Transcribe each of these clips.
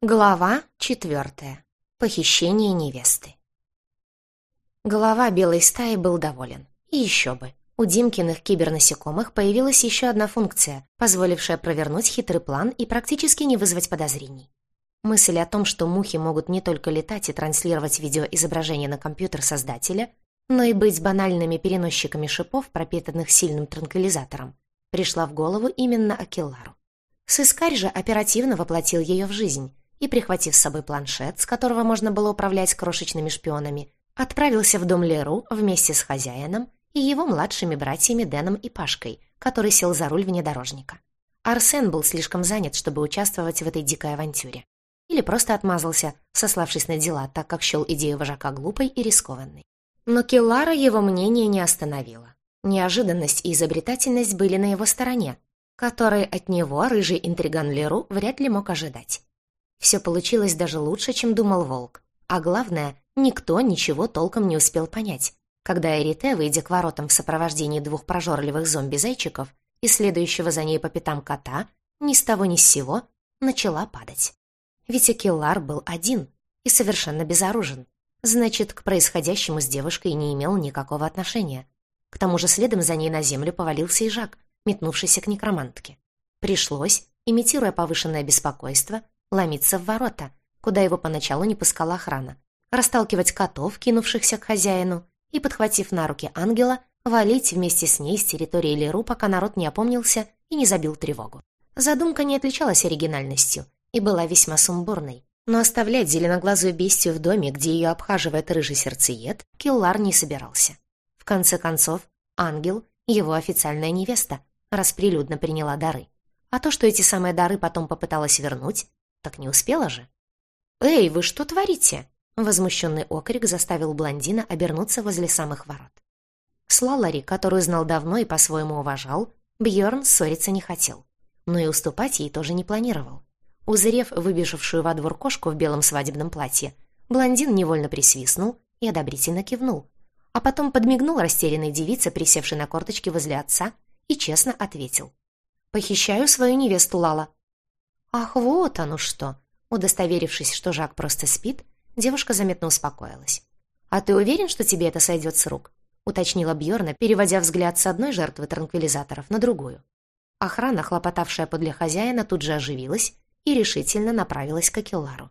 Глава четвертая. Похищение невесты. Голова белой стаи был доволен. И еще бы. У Димкиных кибернасекомых появилась еще одна функция, позволившая провернуть хитрый план и практически не вызвать подозрений. Мысль о том, что мухи могут не только летать и транслировать видеоизображение на компьютер создателя, но и быть банальными переносчиками шипов, пропитанных сильным транквилизатором, пришла в голову именно Акеллару. Сыскарь же оперативно воплотил ее в жизнь, и, прихватив с собой планшет, с которого можно было управлять крошечными шпионами, отправился в дом Леру вместе с хозяином и его младшими братьями Дэном и Пашкой, который сел за руль внедорожника. Арсен был слишком занят, чтобы участвовать в этой дикой авантюре. Или просто отмазался, сославшись на дела, так как счел идею вожака глупой и рискованной. Но Келлара его мнение не остановило. Неожиданность и изобретательность были на его стороне, которые от него рыжий интриган Леру вряд ли мог ожидать. Все получилось даже лучше, чем думал Волк. А главное, никто ничего толком не успел понять, когда Эрите, выйдя к воротам в сопровождении двух прожорливых зомби-зайчиков и следующего за ней по пятам кота, ни с того ни с сего начала падать. Ведь Акеллар был один и совершенно безоружен. Значит, к происходящему с девушкой не имел никакого отношения. К тому же следом за ней на землю повалился и Жак, метнувшийся к некромантке. Пришлось, имитируя повышенное беспокойство, ломиться в ворота, куда его поначалу не пускала охрана, расталкивать котов, кинувшихся к хозяину, и, подхватив на руки ангела, валить вместе с ней с территории Леру, пока народ не опомнился и не забил тревогу. Задумка не отличалась оригинальностью и была весьма сумбурной, но оставлять зеленоглазую бестию в доме, где ее обхаживает рыжий сердцеед, Киллар не собирался. В конце концов, ангел, его официальная невеста, расприлюдно приняла дары. А то, что эти самые дары потом попыталась вернуть, так не успела же? «Эй, вы что творите?» Возмущенный окрик заставил блондина обернуться возле самых ворот. С Лалари, которую знал давно и по-своему уважал, Бьорн ссориться не хотел, но и уступать ей тоже не планировал. Узрев выбежавшую во двор кошку в белом свадебном платье, блондин невольно присвистнул и одобрительно кивнул, а потом подмигнул растерянной девице, присевшей на корточки возле отца, и честно ответил. «Похищаю свою невесту Лала. «Ах, вот оно что!» Удостоверившись, что Жак просто спит, девушка заметно успокоилась. «А ты уверен, что тебе это сойдет с рук?» уточнила Бьорна, переводя взгляд с одной жертвы транквилизаторов на другую. Охрана, хлопотавшая подле хозяина, тут же оживилась и решительно направилась к Акеллару.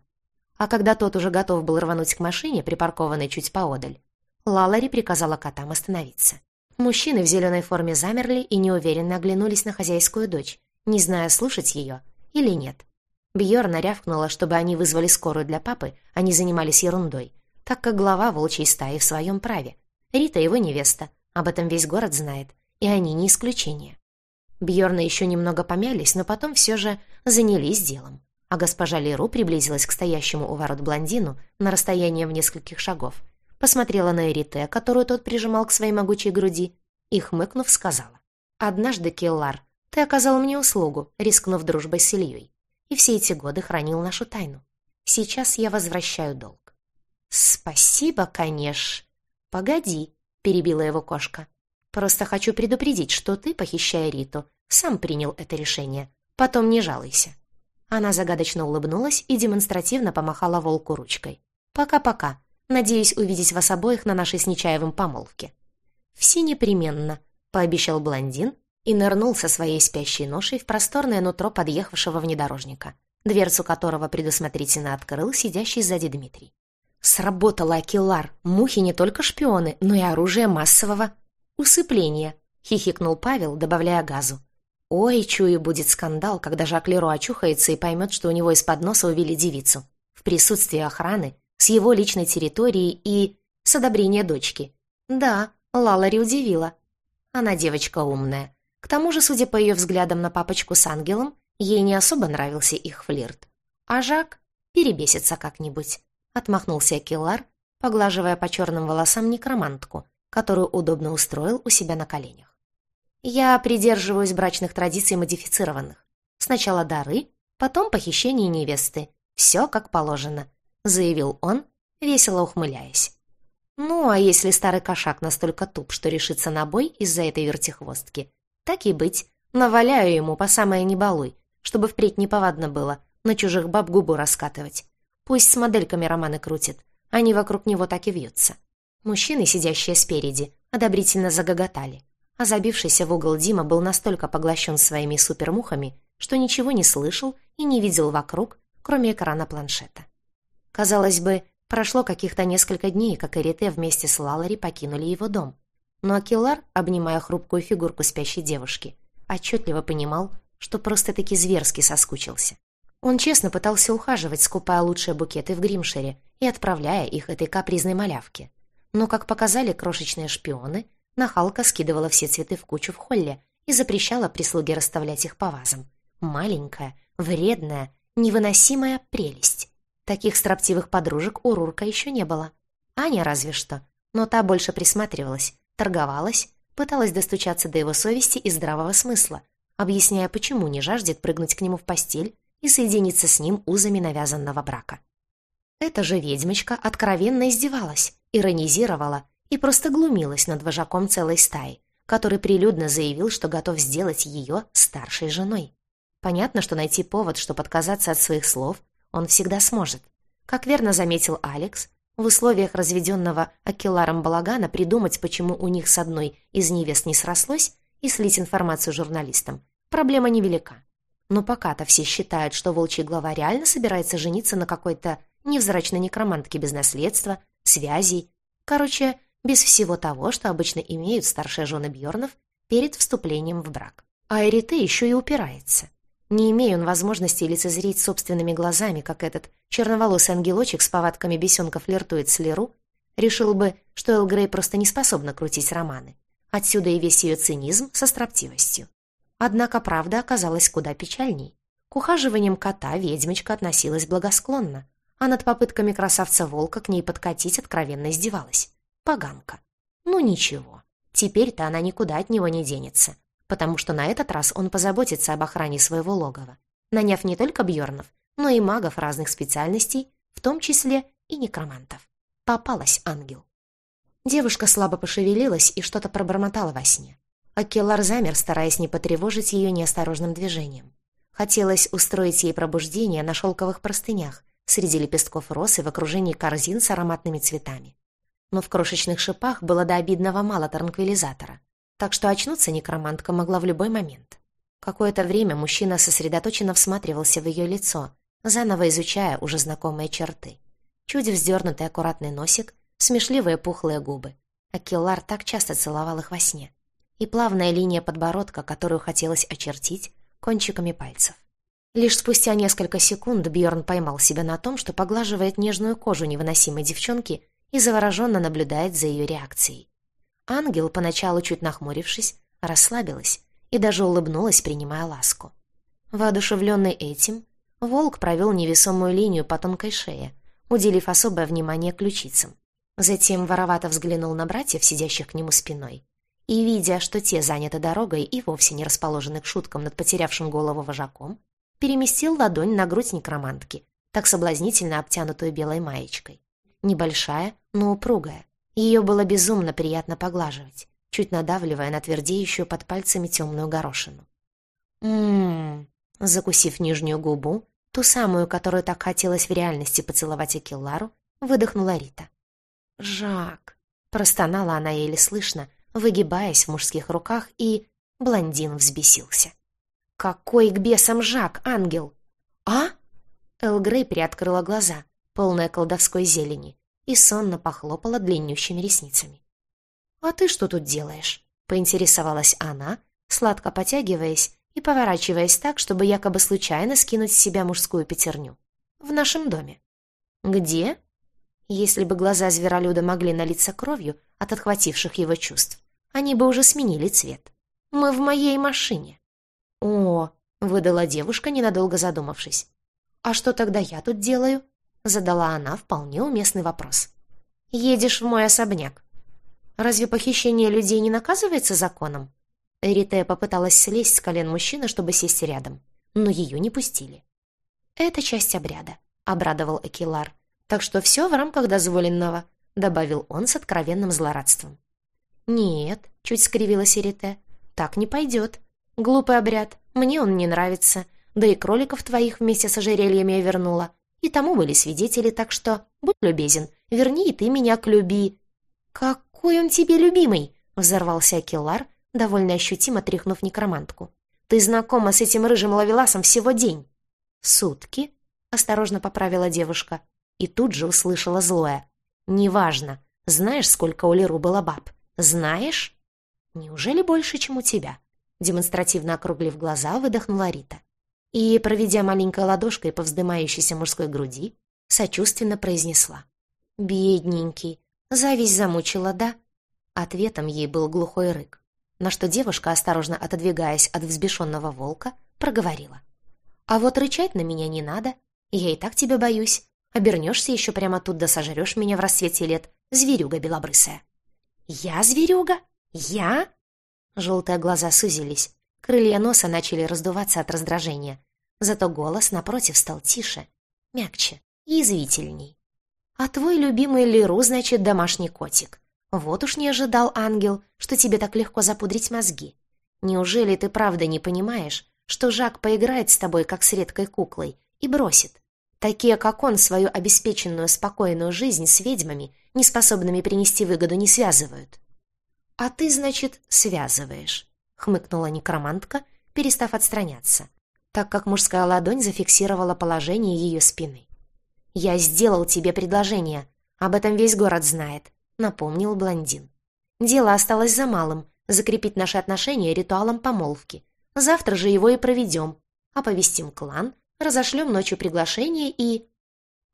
А когда тот уже готов был рвануть к машине, припаркованной чуть поодаль, Лалари приказала котам остановиться. Мужчины в зеленой форме замерли и неуверенно оглянулись на хозяйскую дочь, не зная, слушать ее или нет. Бьорна рявкнула, чтобы они вызвали скорую для папы, а не занимались ерундой, так как глава волчьей стаи в своем праве. Рита его невеста, об этом весь город знает, и они не исключение. Бьорна еще немного помялись, но потом все же занялись делом. А госпожа Леру приблизилась к стоящему у ворот блондину на расстояние в нескольких шагов, посмотрела на Эрите, которую тот прижимал к своей могучей груди, и, хмыкнув, сказала. «Однажды, Келлар, ты оказал мне услугу, рискнув дружбой с Ильей, и все эти годы хранил нашу тайну. Сейчас я возвращаю долг». «Спасибо, конечно». «Погоди», — перебила его кошка. «Просто хочу предупредить, что ты, похищая Риту, сам принял это решение. Потом не жалуйся». Она загадочно улыбнулась и демонстративно помахала волку ручкой. «Пока-пока. Надеюсь увидеть вас обоих на нашей с Нечаевым помолвке». «Все непременно», — пообещал блондин и нырнул со своей спящей ношей в просторное нутро подъехавшего внедорожника, дверцу которого предусмотрительно открыл сидящий сзади Дмитрий. Сработала Акилар. Мухи не только шпионы, но и оружие массового усыпления, хихикнул Павел, добавляя газу. Ой, чую, будет скандал, когда Жак Леро очухается и поймет, что у него из-под носа увели девицу. В присутствии охраны, с его личной территории и... с одобрения дочки. Да, Лалари удивила. Она девочка умная. К тому же, судя по ее взглядам на папочку с ангелом, ей не особо нравился их флирт. А Жак перебесится как-нибудь. Отмахнулся Киллар, поглаживая по черным волосам некромантку, которую удобно устроил у себя на коленях. «Я придерживаюсь брачных традиций модифицированных. Сначала дары, потом похищение невесты. Все как положено», — заявил он, весело ухмыляясь. «Ну, а если старый кошак настолько туп, что решится на бой из-за этой вертихвостки, так и быть, наваляю ему по самое не балуй, чтобы впредь неповадно было, на чужих баб губу раскатывать. Пусть с модельками романы крутит, они вокруг него так и вьются. Мужчины, сидящие спереди, одобрительно загоготали, а забившийся в угол Дима был настолько поглощен своими супермухами, что ничего не слышал и не видел вокруг, кроме экрана планшета. Казалось бы, прошло каких-то несколько дней, как Эрите вместе с Лалари покинули его дом. Но Акилар, обнимая хрупкую фигурку спящей девушки, отчетливо понимал, что просто-таки зверски соскучился. Он честно пытался ухаживать, скупая лучшие букеты в Гримшере и отправляя их этой капризной малявке. Но, как показали крошечные шпионы, нахалка скидывала все цветы в кучу в холле и запрещала прислуге расставлять их по вазам. Маленькая, вредная, невыносимая прелесть. Таких строптивых подружек у Рурка еще не было. Аня разве что, но та больше присматривалась, торговалась, пыталась достучаться до его совести и здравого смысла, объясняя, почему не жаждет прыгнуть к нему в постель и соединиться с ним узами навязанного брака. Эта же ведьмочка откровенно издевалась, иронизировала и просто глумилась над вожаком целой стаи, который прилюдно заявил, что готов сделать ее старшей женой. Понятно, что найти повод, чтобы отказаться от своих слов, он всегда сможет. Как верно заметил Алекс, в условиях разведенного Акеларом балагана придумать, почему у них с одной из невест не срослось, и слить информацию журналистам, проблема невелика. Но пока-то все считают, что волчий глава реально собирается жениться на какой-то невзрачной некромантке без наследства, связей. Короче, без всего того, что обычно имеют старшие жены Бьорнов перед вступлением в брак. А Эрите еще и упирается. Не имея он возможности лицезреть собственными глазами, как этот черноволосый ангелочек с повадками бесенка флиртует с Леру, решил бы, что Эл Грей просто не способна крутить романы. Отсюда и весь ее цинизм со строптивостью. Однако правда оказалась куда печальней. К ухаживаниям кота ведьмочка относилась благосклонно, а над попытками красавца-волка к ней подкатить откровенно издевалась. Поганка. Ну ничего, теперь-то она никуда от него не денется, потому что на этот раз он позаботится об охране своего логова, наняв не только Бьорнов, но и магов разных специальностей, в том числе и некромантов. Попалась ангел. Девушка слабо пошевелилась и что-то пробормотала во сне. Акеллар замер, стараясь не потревожить ее неосторожным движением. Хотелось устроить ей пробуждение на шелковых простынях, среди лепестков роз и в окружении корзин с ароматными цветами. Но в крошечных шипах было до обидного мало транквилизатора, так что очнуться некромантка могла в любой момент. Какое-то время мужчина сосредоточенно всматривался в ее лицо, заново изучая уже знакомые черты. Чуть вздернутый аккуратный носик, смешливые пухлые губы. Акеллар так часто целовал их во сне. И плавная линия подбородка, которую хотелось очертить кончиками пальцев. Лишь спустя несколько секунд Бьорн поймал себя на том, что поглаживает нежную кожу невыносимой девчонки и завороженно наблюдает за ее реакцией. Ангел, поначалу чуть нахмурившись, расслабилась и даже улыбнулась, принимая ласку. Воодушевленный этим, волк провел невесомую линию по тонкой шее, уделив особое внимание ключицам. Затем воровато взглянул на братьев, сидящих к нему спиной, и, видя, что те заняты дорогой и вовсе не расположены к шуткам над потерявшим голову вожаком, переместил ладонь на грудь некромантки, так соблазнительно обтянутую белой маечкой. Небольшая, но упругая. Ее было безумно приятно поглаживать, чуть надавливая на твердеющую под пальцами темную горошину. «М-м-м», закусив нижнюю губу, ту самую, которую так хотелось в реальности поцеловать Акеллару, выдохнула Рита. «Жак!» — простонала она еле слышно, выгибаясь в мужских руках, и блондин взбесился. «Какой к бесам Жак, ангел?» «А?» Эл Грей приоткрыла глаза, полная колдовской зелени, и сонно похлопала длиннющими ресницами. «А ты что тут делаешь?» — поинтересовалась она, сладко потягиваясь и поворачиваясь так, чтобы якобы случайно скинуть с себя мужскую пятерню. «В нашем доме». «Где?» Если бы глаза зверолюда могли налиться кровью от отхвативших его чувств, они бы уже сменили цвет. «Мы в моей машине». «О!» — выдала девушка, ненадолго задумавшись. «А что тогда я тут делаю?» — задала она вполне уместный вопрос. «Едешь в мой особняк. Разве похищение людей не наказывается законом?» Эритея попыталась слезть с колен мужчины, чтобы сесть рядом, но ее не пустили. «Это часть обряда», — обрадовал Экилар. Так что все в рамках дозволенного», — добавил он с откровенным злорадством. «Нет», — чуть скривилась Эрите, — «так не пойдет. Глупый обряд, мне он не нравится. Да и кроликов твоих вместе с ожерельями я вернула. И тому были свидетели, так что будь любезен, верни и ты меня к люби». «Какой он тебе любимый!» — взорвался Акеллар, довольно ощутимо тряхнув некромантку. «Ты знакома с этим рыжим лавеласом всего день». «Сутки?» — осторожно поправила девушка. И тут же услышала злое. «Неважно. Знаешь, сколько у Леру было баб? Знаешь?» «Неужели больше, чем у тебя?» Демонстративно округлив глаза, выдохнула Рита. И, проведя маленькой ладошкой по вздымающейся мужской груди, сочувственно произнесла. «Бедненький, зависть замучила, да?» Ответом ей был глухой рык, на что девушка, осторожно отодвигаясь от взбешенного волка, проговорила. «А вот рычать на меня не надо, я и так тебя боюсь. Обернешься еще прямо тут да сожрешь меня в рассвете лет, зверюга белобрысая». «Я зверюга? Я?» Желтые глаза сузились, крылья носа начали раздуваться от раздражения. Зато голос, напротив, стал тише, мягче и извительней. «А твой любимый Леру, значит, домашний котик. Вот уж не ожидал, ангел, что тебе так легко запудрить мозги. Неужели ты правда не понимаешь, что Жак поиграет с тобой, как с редкой куклой, и бросит? Такие, как он, свою обеспеченную спокойную жизнь с ведьмами, не способными принести выгоду, не связывают. «А ты, значит, связываешь», — хмыкнула некромантка, перестав отстраняться, так как мужская ладонь зафиксировала положение ее спины. «Я сделал тебе предложение. Об этом весь город знает», — напомнил блондин. «Дело осталось за малым — закрепить наши отношения ритуалом помолвки. Завтра же его и проведем. Оповестим клан, разошлем ночью приглашение и...»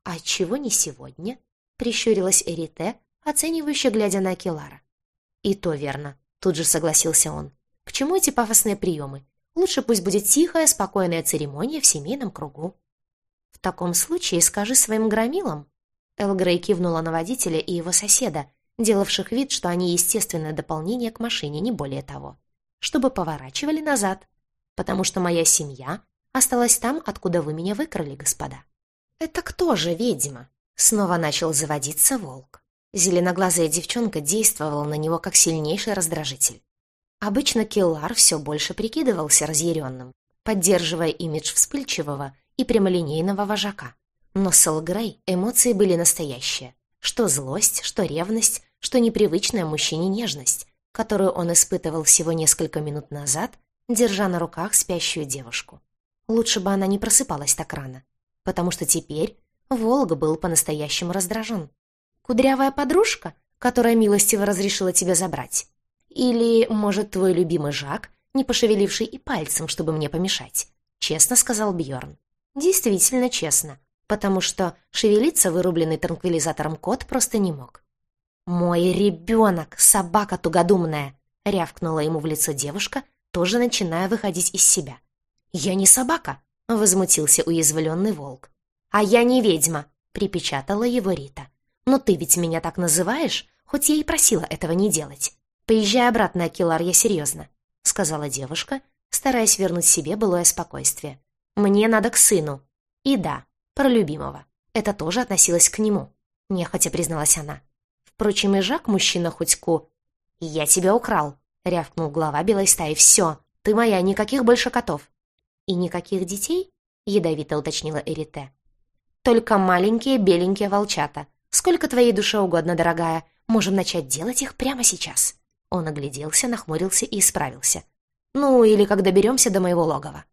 «А чего не сегодня?» — прищурилась Эрите, оценивающе глядя на Акелара. «И то верно», — тут же согласился он. «К чему эти пафосные приемы? Лучше пусть будет тихая, спокойная церемония в семейном кругу». «В таком случае скажи своим громилам». Эл Грей кивнула на водителя и его соседа, делавших вид, что они естественное дополнение к машине, не более того, чтобы поворачивали назад, потому что моя семья осталась там, откуда вы меня выкрали, господа. «Это кто же ведьма?» Снова начал заводиться волк. Зеленоглазая девчонка действовала на него как сильнейший раздражитель. Обычно Киллар все больше прикидывался разъяренным, поддерживая имидж вспыльчивого и прямолинейного вожака. Но с Грей эмоции были настоящие. Что злость, что ревность, что непривычная мужчине нежность, которую он испытывал всего несколько минут назад, держа на руках спящую девушку. Лучше бы она не просыпалась так рано, потому что теперь Волга был по-настоящему раздражен. Кудрявая подружка, которая милостиво разрешила тебя забрать? Или, может, твой любимый Жак, не пошевеливший и пальцем, чтобы мне помешать?» Честно сказал Бьорн. Действительно честно, потому что шевелиться вырубленный транквилизатором кот просто не мог. «Мой ребенок, собака тугодумная!» — рявкнула ему в лицо девушка, тоже начиная выходить из себя. «Я не собака!» — возмутился уязвленный волк. «А я не ведьма!» — припечатала его Рита. «Но ты ведь меня так называешь, хоть я и просила этого не делать. Поезжай обратно, Акилар, я серьезно», — сказала девушка, стараясь вернуть себе былое спокойствие. «Мне надо к сыну. И да, про любимого. Это тоже относилось к нему», — нехотя призналась она. Впрочем, и Жак мужчина хоть ку. «Я тебя украл», — рявкнул глава белой стаи. «Все, ты моя, никаких больше котов». «И никаких детей?» — ядовито уточнила Эрите. «Только маленькие беленькие волчата», Сколько твоей душе угодно, дорогая. Можем начать делать их прямо сейчас». Он огляделся, нахмурился и исправился. «Ну, или когда доберемся до моего логова».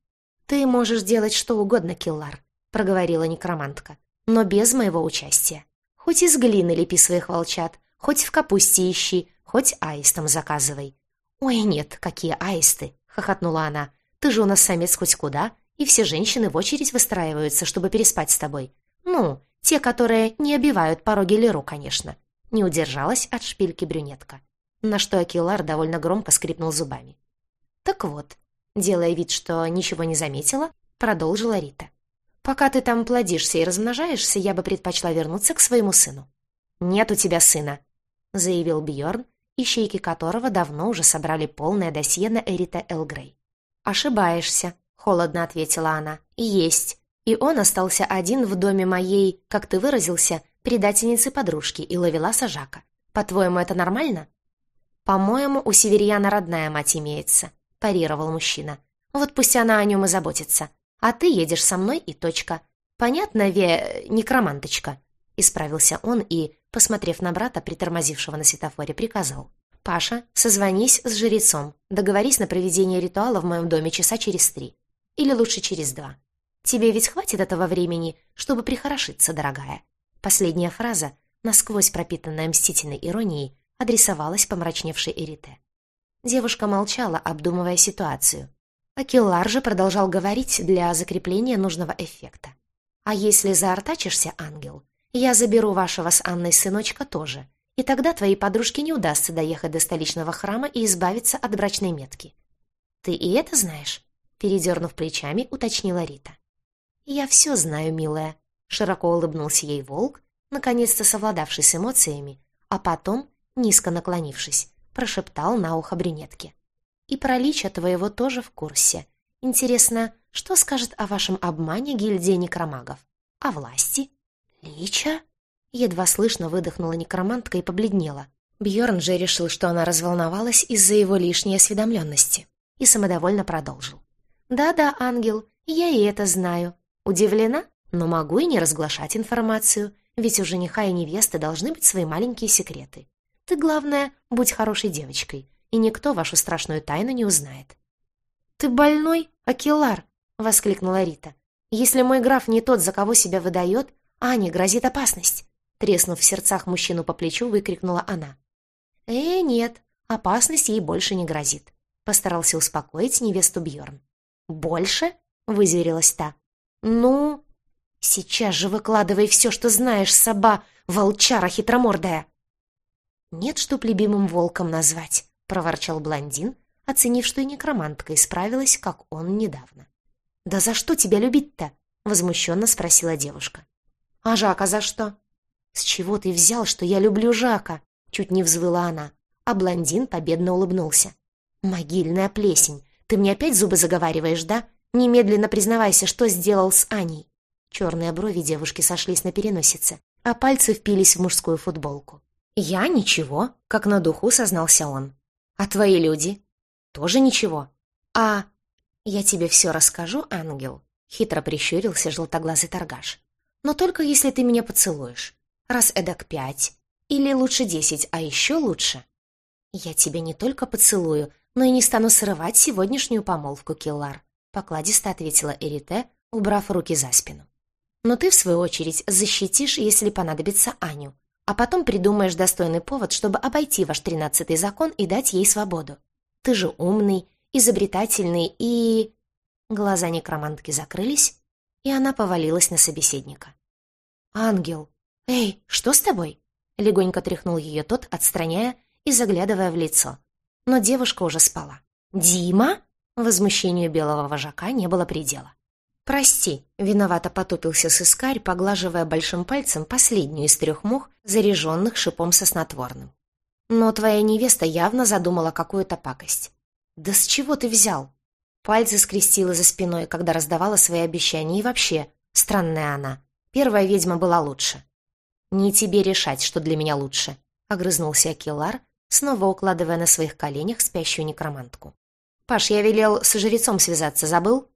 «Ты можешь делать что угодно, Киллар», — проговорила некромантка, «но без моего участия. Хоть из глины лепи своих волчат, хоть в капусте ищи, хоть аистом заказывай». «Ой, нет, какие аисты!» — хохотнула она. «Ты же у нас самец хоть куда, и все женщины в очередь выстраиваются, чтобы переспать с тобой. Ну, те, которые не обивают пороги Леру, конечно. Не удержалась от шпильки брюнетка. На что Акилар довольно громко скрипнул зубами. «Так вот», делая вид, что ничего не заметила, продолжила Рита. «Пока ты там плодишься и размножаешься, я бы предпочла вернуться к своему сыну». «Нет у тебя сына», — заявил Бьорн, ищейки которого давно уже собрали полное досье на Эрита Элгрей. «Ошибаешься», — холодно ответила она. «Есть. И он остался один в доме моей, как ты выразился, предательницы-подружки и ловила сажака. По-твоему, это нормально?» «По-моему, у Северьяна родная мать имеется», — парировал мужчина. «Вот пусть она о нем и заботится. А ты едешь со мной и точка. Понятно, Ве... некроманточка?» Исправился он и, посмотрев на брата, притормозившего на светофоре, приказал. «Паша, созвонись с жрецом. Договорись на проведение ритуала в моем доме часа через три. Или лучше через два. Тебе ведь хватит этого времени, чтобы прихорошиться, дорогая». Последняя фраза, насквозь пропитанная мстительной иронией, адресовалась помрачневшей Эрите. Девушка молчала, обдумывая ситуацию. Акиллар же продолжал говорить для закрепления нужного эффекта. «А если заортачишься, ангел, я заберу вашего с Анной сыночка тоже, и тогда твоей подружке не удастся доехать до столичного храма и избавиться от брачной метки». «Ты и это знаешь?» Передернув плечами, уточнила Рита. «Я все знаю, милая», — широко улыбнулся ей волк, наконец-то совладавший с эмоциями, а потом, низко наклонившись, прошептал на ухо брюнетке. «И про лича твоего тоже в курсе. Интересно, что скажет о вашем обмане гильдия некромагов? О власти?» «Лича?» Едва слышно выдохнула некромантка и побледнела. Бьорн же решил, что она разволновалась из-за его лишней осведомленности, и самодовольно продолжил. «Да-да, ангел, я и это знаю. Удивлена, но могу и не разглашать информацию, ведь у жениха и невесты должны быть свои маленькие секреты. Ты, главное, будь хорошей девочкой, и никто вашу страшную тайну не узнает». «Ты больной, Акелар?» — воскликнула Рита. «Если мой граф не тот, за кого себя выдает, Ане грозит опасность!» Треснув в сердцах мужчину по плечу, выкрикнула она. «Э, нет, опасность ей больше не грозит», — постарался успокоить невесту Бьорн. «Больше?» — вызверилась та. «Ну...» «Сейчас же выкладывай все, что знаешь, соба, волчара хитромордая!» «Нет, чтоб любимым волком назвать», — проворчал блондин, оценив, что и некромантка исправилась, как он недавно. «Да за что тебя любить-то?» — возмущенно спросила девушка. «А Жака за что?» «С чего ты взял, что я люблю Жака?» Чуть не взвыла она, а блондин победно улыбнулся. «Могильная плесень, ты мне опять зубы заговариваешь, да? Немедленно признавайся, что сделал с Аней». Черные брови девушки сошлись на переносице, а пальцы впились в мужскую футболку. «Я ничего», — как на духу сознался он. «А твои люди?» «Тоже ничего». «А...» «Я тебе все расскажу, ангел», — хитро прищурился желтоглазый торгаш но только если ты меня поцелуешь. Раз эдак пять. Или лучше десять, а еще лучше. Я тебя не только поцелую, но и не стану срывать сегодняшнюю помолвку, Киллар, покладисто ответила Эрите, убрав руки за спину. Но ты, в свою очередь, защитишь, если понадобится Аню, а потом придумаешь достойный повод, чтобы обойти ваш тринадцатый закон и дать ей свободу. Ты же умный, изобретательный и... Глаза некромантки закрылись, и она повалилась на собеседника. «Ангел! Эй, что с тобой?» Легонько тряхнул ее тот, отстраняя и заглядывая в лицо. Но девушка уже спала. «Дима?» Возмущению белого вожака не было предела. «Прости», — виновато потупился сыскарь, поглаживая большим пальцем последнюю из трех мух, заряженных шипом со снотворным. «Но твоя невеста явно задумала какую-то пакость». «Да с чего ты взял?» Пальцы скрестила за спиной, когда раздавала свои обещания, и вообще, странная она. Первая ведьма была лучше. «Не тебе решать, что для меня лучше», — огрызнулся Акилар, снова укладывая на своих коленях спящую некромантку. «Паш, я велел с жрецом связаться, забыл?»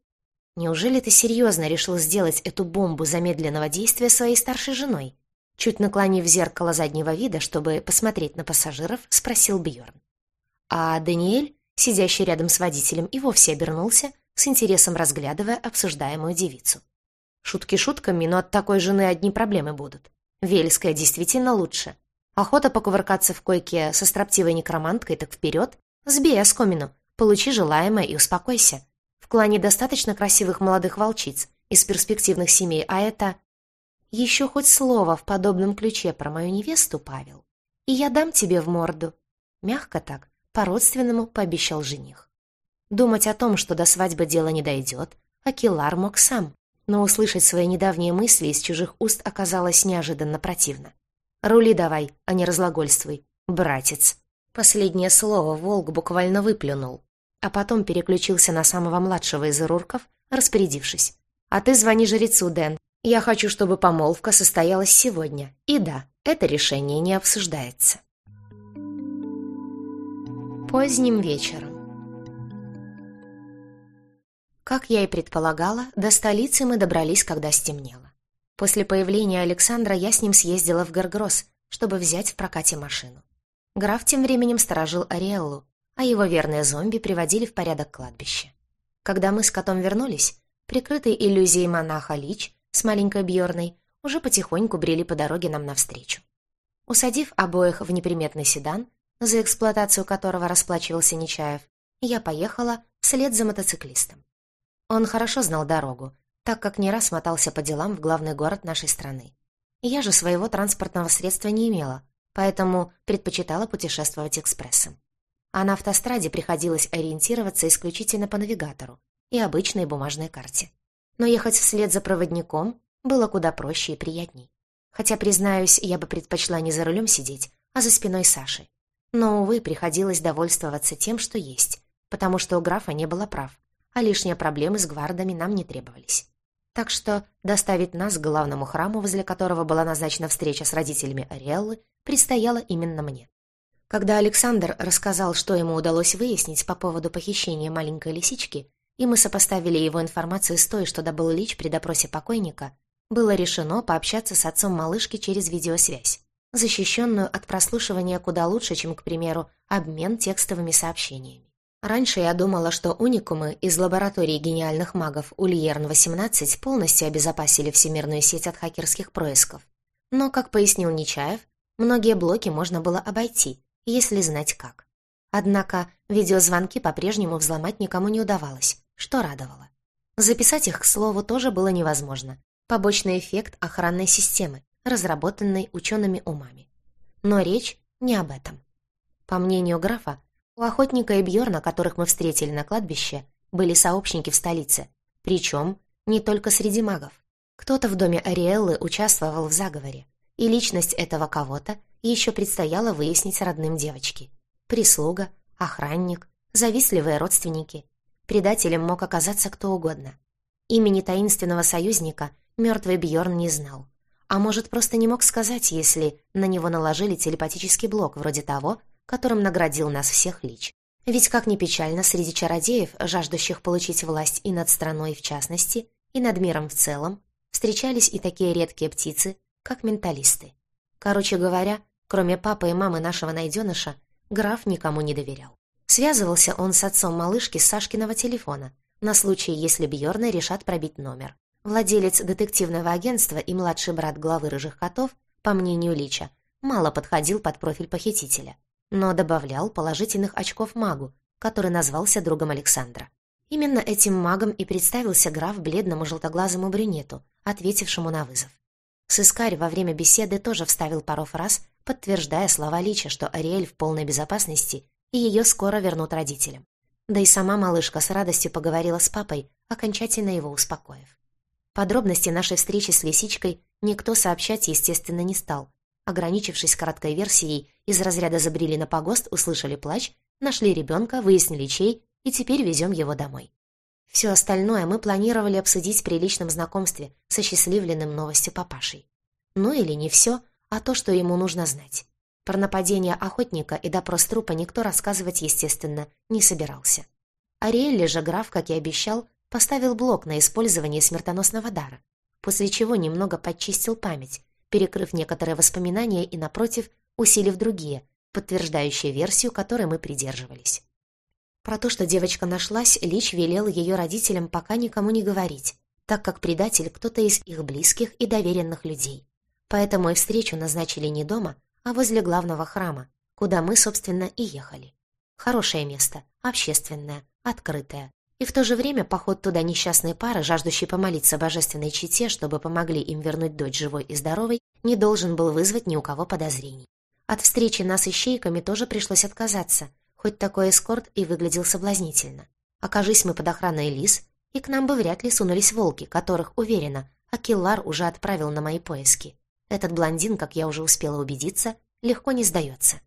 «Неужели ты серьезно решил сделать эту бомбу замедленного действия своей старшей женой?» Чуть наклонив зеркало заднего вида, чтобы посмотреть на пассажиров, спросил Бьорн. А Даниэль сидящий рядом с водителем, и вовсе обернулся, с интересом разглядывая обсуждаемую девицу. Шутки шутками, но от такой жены одни проблемы будут. Вельская действительно лучше. Охота покувыркаться в койке со строптивой некроманткой, так вперед. Сбей оскомину, получи желаемое и успокойся. В клане достаточно красивых молодых волчиц из перспективных семей, а это... Еще хоть слово в подобном ключе про мою невесту, Павел, и я дам тебе в морду. Мягко так, по-родственному пообещал жених. Думать о том, что до свадьбы дело не дойдет, Акилар мог сам, но услышать свои недавние мысли из чужих уст оказалось неожиданно противно. «Рули давай, а не разглагольствуй, братец». Последнее слово волк буквально выплюнул, а потом переключился на самого младшего из рурков, распорядившись. «А ты звони жрецу, Дэн. Я хочу, чтобы помолвка состоялась сегодня. И да, это решение не обсуждается». Поздним вечером. Как я и предполагала, до столицы мы добрались, когда стемнело. После появления Александра я с ним съездила в Гаргрос, чтобы взять в прокате машину. Граф тем временем сторожил Ариэллу, а его верные зомби приводили в порядок кладбище. Когда мы с котом вернулись, прикрытый иллюзией монаха Лич с маленькой Бьорной уже потихоньку брели по дороге нам навстречу. Усадив обоих в неприметный седан, за эксплуатацию которого расплачивался Нечаев, я поехала вслед за мотоциклистом. Он хорошо знал дорогу, так как не раз мотался по делам в главный город нашей страны. Я же своего транспортного средства не имела, поэтому предпочитала путешествовать экспрессом. А на автостраде приходилось ориентироваться исключительно по навигатору и обычной бумажной карте. Но ехать вслед за проводником было куда проще и приятней. Хотя, признаюсь, я бы предпочла не за рулем сидеть, а за спиной Саши. Но, увы, приходилось довольствоваться тем, что есть, потому что у графа не было прав, а лишние проблемы с гвардами нам не требовались. Так что доставить нас к главному храму, возле которого была назначена встреча с родителями Ариэллы, предстояло именно мне. Когда Александр рассказал, что ему удалось выяснить по поводу похищения маленькой лисички, и мы сопоставили его информацию с той, что добыл Лич при допросе покойника, было решено пообщаться с отцом малышки через видеосвязь, защищенную от прослушивания куда лучше, чем, к примеру, обмен текстовыми сообщениями. Раньше я думала, что уникумы из лаборатории гениальных магов Ульерн-18 полностью обезопасили всемирную сеть от хакерских происков. Но, как пояснил Нечаев, многие блоки можно было обойти, если знать как. Однако видеозвонки по-прежнему взломать никому не удавалось, что радовало. Записать их, к слову, тоже было невозможно. Побочный эффект охранной системы, разработанной учеными умами. Но речь не об этом. По мнению графа, у охотника и Бьорна, которых мы встретили на кладбище, были сообщники в столице, причем не только среди магов. Кто-то в доме Ариэллы участвовал в заговоре, и личность этого кого-то еще предстояло выяснить родным девочки. Прислуга, охранник, завистливые родственники. Предателем мог оказаться кто угодно. Имени таинственного союзника мертвый Бьорн не знал. А может, просто не мог сказать, если на него наложили телепатический блок, вроде того, которым наградил нас всех Лич. Ведь, как ни печально, среди чародеев, жаждущих получить власть и над страной в частности, и над миром в целом, встречались и такие редкие птицы, как менталисты. Короче говоря, кроме папы и мамы нашего найденыша, граф никому не доверял. Связывался он с отцом малышки Сашкиного телефона, на случай, если Бьорны решат пробить номер. Владелец детективного агентства и младший брат главы рыжих котов, по мнению Лича, мало подходил под профиль похитителя но добавлял положительных очков магу, который назвался другом Александра. Именно этим магом и представился граф бледному желтоглазому брюнету, ответившему на вызов. Сыскарь во время беседы тоже вставил пару фраз, подтверждая слова Лича, что Ариэль в полной безопасности и ее скоро вернут родителям. Да и сама малышка с радостью поговорила с папой, окончательно его успокоив. Подробности нашей встречи с лисичкой никто сообщать, естественно, не стал, ограничившись краткой версией из разряда забрели на погост, услышали плач, нашли ребенка, выяснили чей, и теперь везем его домой. Все остальное мы планировали обсудить при личном знакомстве со счастливленным новостью папашей. Ну или не все, а то, что ему нужно знать. Про нападение охотника и допрос трупа никто рассказывать, естественно, не собирался. Ариэль же граф, как и обещал, поставил блок на использование смертоносного дара, после чего немного подчистил память, перекрыв некоторые воспоминания и, напротив, усилив другие, подтверждающие версию, которой мы придерживались. Про то, что девочка нашлась, Лич велел ее родителям пока никому не говорить, так как предатель кто-то из их близких и доверенных людей. Поэтому и встречу назначили не дома, а возле главного храма, куда мы, собственно, и ехали. Хорошее место, общественное, открытое. И в то же время поход туда несчастной пары, жаждущей помолиться божественной чите, чтобы помогли им вернуть дочь живой и здоровой, не должен был вызвать ни у кого подозрений. От встречи нас ищейками тоже пришлось отказаться, хоть такой эскорт и выглядел соблазнительно. Окажись мы под охраной лис, и к нам бы вряд ли сунулись волки, которых, уверена, Акиллар уже отправил на мои поиски. Этот блондин, как я уже успела убедиться, легко не сдается.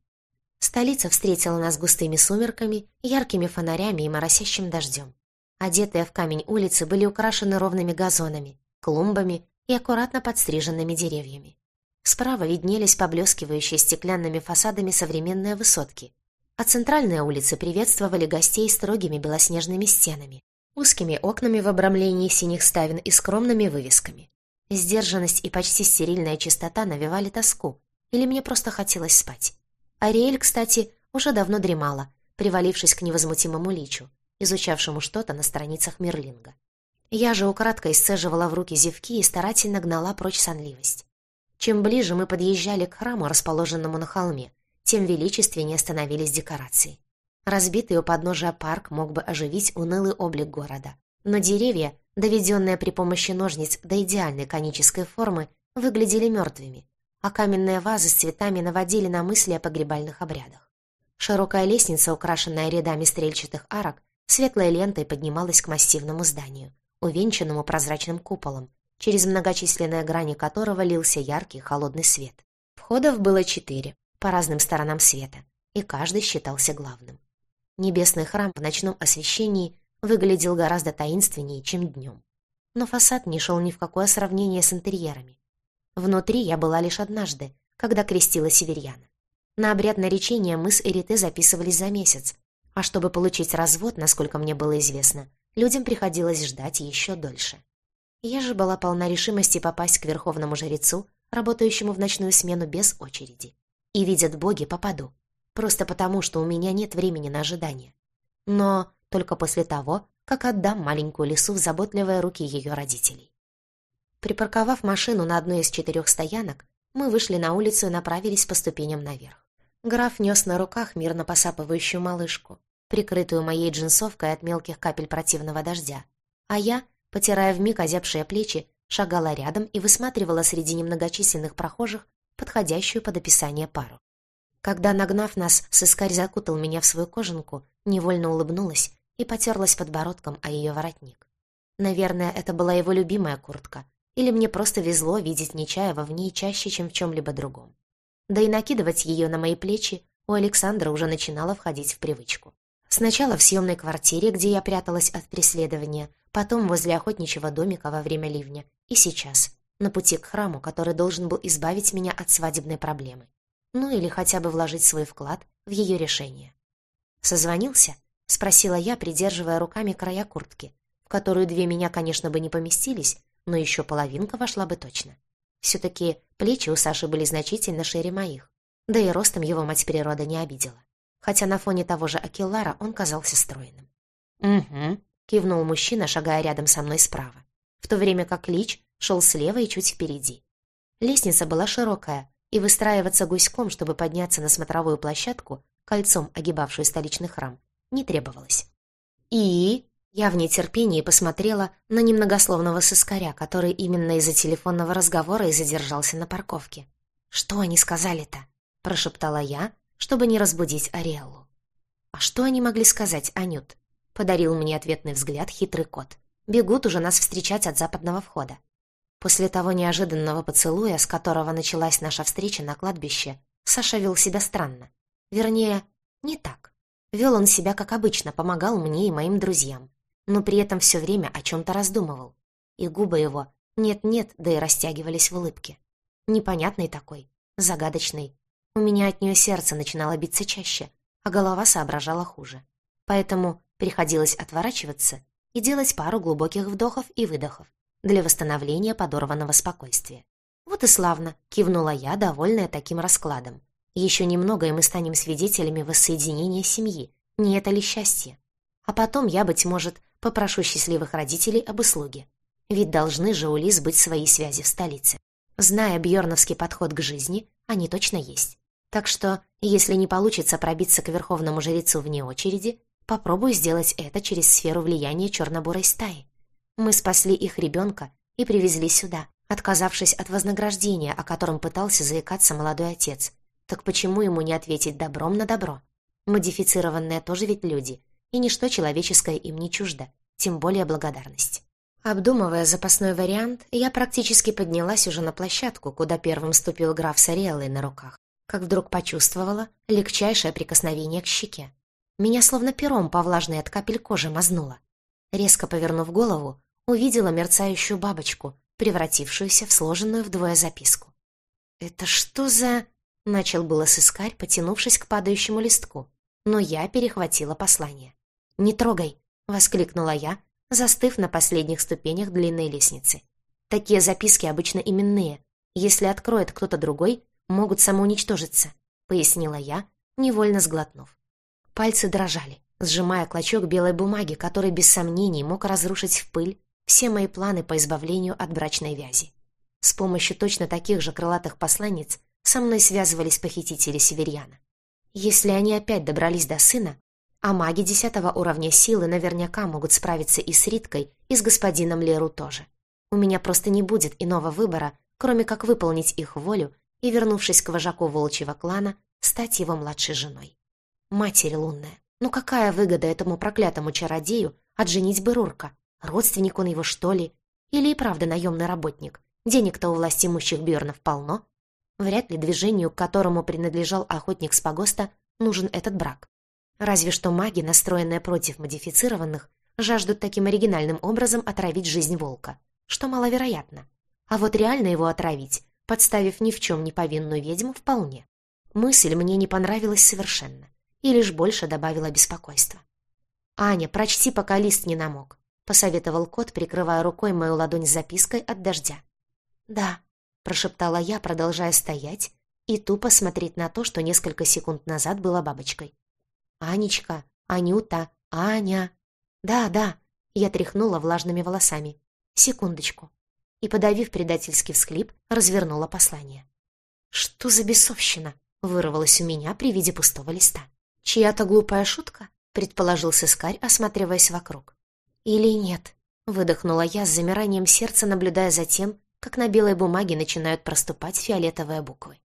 Столица встретила нас густыми сумерками, яркими фонарями и моросящим дождем. Одетые в камень улицы были украшены ровными газонами, клумбами и аккуратно подстриженными деревьями. Справа виднелись поблескивающие стеклянными фасадами современные высотки, а центральные улицы приветствовали гостей строгими белоснежными стенами. узкими окнами в обрамлении синих ставен и скромными вывесками. Сдержанность и почти стерильная чистота навевали тоску, или мне просто хотелось спать. Ариэль, кстати, уже давно дремала, привалившись к невозмутимому личу, изучавшему что-то на страницах Мерлинга. Я же украдкой сцеживала в руки зевки и старательно гнала прочь сонливость. Чем ближе мы подъезжали к храму, расположенному на холме, тем величественнее становились декорации. Разбитый у подножия парк мог бы оживить унылый облик города. Но деревья, доведенные при помощи ножниц до идеальной конической формы, выглядели мертвыми, а каменные вазы с цветами наводили на мысли о погребальных обрядах. Широкая лестница, украшенная рядами стрельчатых арок, светлой лентой поднималась к массивному зданию, увенчанному прозрачным куполом, через многочисленные грани которого лился яркий холодный свет. Входов было четыре, по разным сторонам света, и каждый считался главным. Небесный храм в ночном освещении выглядел гораздо таинственнее, чем днем. Но фасад не шел ни в какое сравнение с интерьерами. Внутри я была лишь однажды, когда крестила северьяна. На обряд наречения мы с Эрите записывались за месяц, а чтобы получить развод, насколько мне было известно, людям приходилось ждать еще дольше. Я же была полна решимости попасть к верховному жрецу, работающему в ночную смену без очереди. И, видят боги, попаду просто потому, что у меня нет времени на ожидание. Но только после того, как отдам маленькую лису в заботливые руки ее родителей. Припарковав машину на одной из четырех стоянок, мы вышли на улицу и направились по ступеням наверх. Граф нес на руках мирно посапывающую малышку, прикрытую моей джинсовкой от мелких капель противного дождя, а я, потирая вмиг озябшие плечи, шагала рядом и высматривала среди немногочисленных прохожих подходящую под описание пару. Когда, нагнав нас, сыскарь закутал меня в свою кожанку, невольно улыбнулась и потерлась подбородком о ее воротник. Наверное, это была его любимая куртка, или мне просто везло видеть Нечаева в ней чаще, чем в чем-либо другом. Да и накидывать ее на мои плечи у Александра уже начинало входить в привычку. Сначала в съемной квартире, где я пряталась от преследования, потом возле охотничьего домика во время ливня, и сейчас, на пути к храму, который должен был избавить меня от свадебной проблемы ну или хотя бы вложить свой вклад в ее решение. «Созвонился?» — спросила я, придерживая руками края куртки, в которую две меня, конечно, бы не поместились, но еще половинка вошла бы точно. Все-таки плечи у Саши были значительно шире моих, да и ростом его мать природа не обидела. Хотя на фоне того же Акеллара он казался стройным. «Угу», — кивнул мужчина, шагая рядом со мной справа, в то время как Лич шел слева и чуть впереди. Лестница была широкая, и выстраиваться гуськом, чтобы подняться на смотровую площадку, кольцом огибавшую столичный храм, не требовалось. И я в нетерпении посмотрела на немногословного сыскаря, который именно из-за телефонного разговора и задержался на парковке. «Что они сказали-то?» — прошептала я, чтобы не разбудить Ариэллу. «А что они могли сказать, Анют?» — подарил мне ответный взгляд хитрый кот. «Бегут уже нас встречать от западного входа. После того неожиданного поцелуя, с которого началась наша встреча на кладбище, Саша вел себя странно. Вернее, не так. Вел он себя как обычно, помогал мне и моим друзьям, но при этом все время о чем-то раздумывал. И губы его нет-нет, да и растягивались в улыбке. Непонятный такой, загадочный. У меня от нее сердце начинало биться чаще, а голова соображала хуже. Поэтому приходилось отворачиваться и делать пару глубоких вдохов и выдохов, для восстановления подорванного спокойствия. «Вот и славно», — кивнула я, довольная таким раскладом. «Еще немного, и мы станем свидетелями воссоединения семьи. Не это ли счастье? А потом я, быть может, попрошу счастливых родителей об услуге. Ведь должны же у Лиз быть свои связи в столице. Зная бьорновский подход к жизни, они точно есть. Так что, если не получится пробиться к верховному жрецу вне очереди, попробую сделать это через сферу влияния черно-бурой стаи. Мы спасли их ребенка и привезли сюда, отказавшись от вознаграждения, о котором пытался заикаться молодой отец. Так почему ему не ответить добром на добро? Модифицированные тоже ведь люди, и ничто человеческое им не чуждо, тем более благодарность. Обдумывая запасной вариант, я практически поднялась уже на площадку, куда первым ступил граф с Ариэллой на руках, как вдруг почувствовала легчайшее прикосновение к щеке. Меня словно пером по влажной от капель кожи мазнуло. Резко повернув голову, увидела мерцающую бабочку, превратившуюся в сложенную вдвое записку. «Это что за...» — начал было сыскарь, потянувшись к падающему листку, но я перехватила послание. «Не трогай!» — воскликнула я, застыв на последних ступенях длинной лестницы. Такие записки обычно именные. Если откроет кто-то другой, могут самоуничтожиться, пояснила я, невольно сглотнув. Пальцы дрожали, сжимая клочок белой бумаги, который без сомнений мог разрушить в пыль все мои планы по избавлению от брачной вязи. С помощью точно таких же крылатых посланниц со мной связывались похитители Северьяна. Если они опять добрались до сына, а маги десятого уровня силы наверняка могут справиться и с Риткой, и с господином Леру тоже. У меня просто не будет иного выбора, кроме как выполнить их волю и, вернувшись к вожаку волчьего клана, стать его младшей женой. Матерь лунная, ну какая выгода этому проклятому чародею от женитьбы Рурка? Родственник он его, что ли? Или и правда наемный работник? Денег-то у власть имущих Бьернов полно. Вряд ли движению, к которому принадлежал охотник с погоста, нужен этот брак. Разве что маги, настроенные против модифицированных, жаждут таким оригинальным образом отравить жизнь волка, что маловероятно. А вот реально его отравить, подставив ни в чем не повинную ведьму, вполне. Мысль мне не понравилась совершенно и лишь больше добавила беспокойства. «Аня, прочти, пока лист не намок», — посоветовал кот, прикрывая рукой мою ладонь с запиской от дождя. «Да», — прошептала я, продолжая стоять и тупо смотреть на то, что несколько секунд назад была бабочкой. «Анечка, Анюта, Аня». «Да, да», — я тряхнула влажными волосами. «Секундочку». И, подавив предательский всхлип, развернула послание. «Что за бесовщина?» — вырвалось у меня при виде пустого листа. «Чья-то глупая шутка?» — предположил сыскарь, осматриваясь вокруг. «Или нет?» — выдохнула я с замиранием сердца, наблюдая за тем, как на белой бумаге начинают проступать фиолетовые буквы.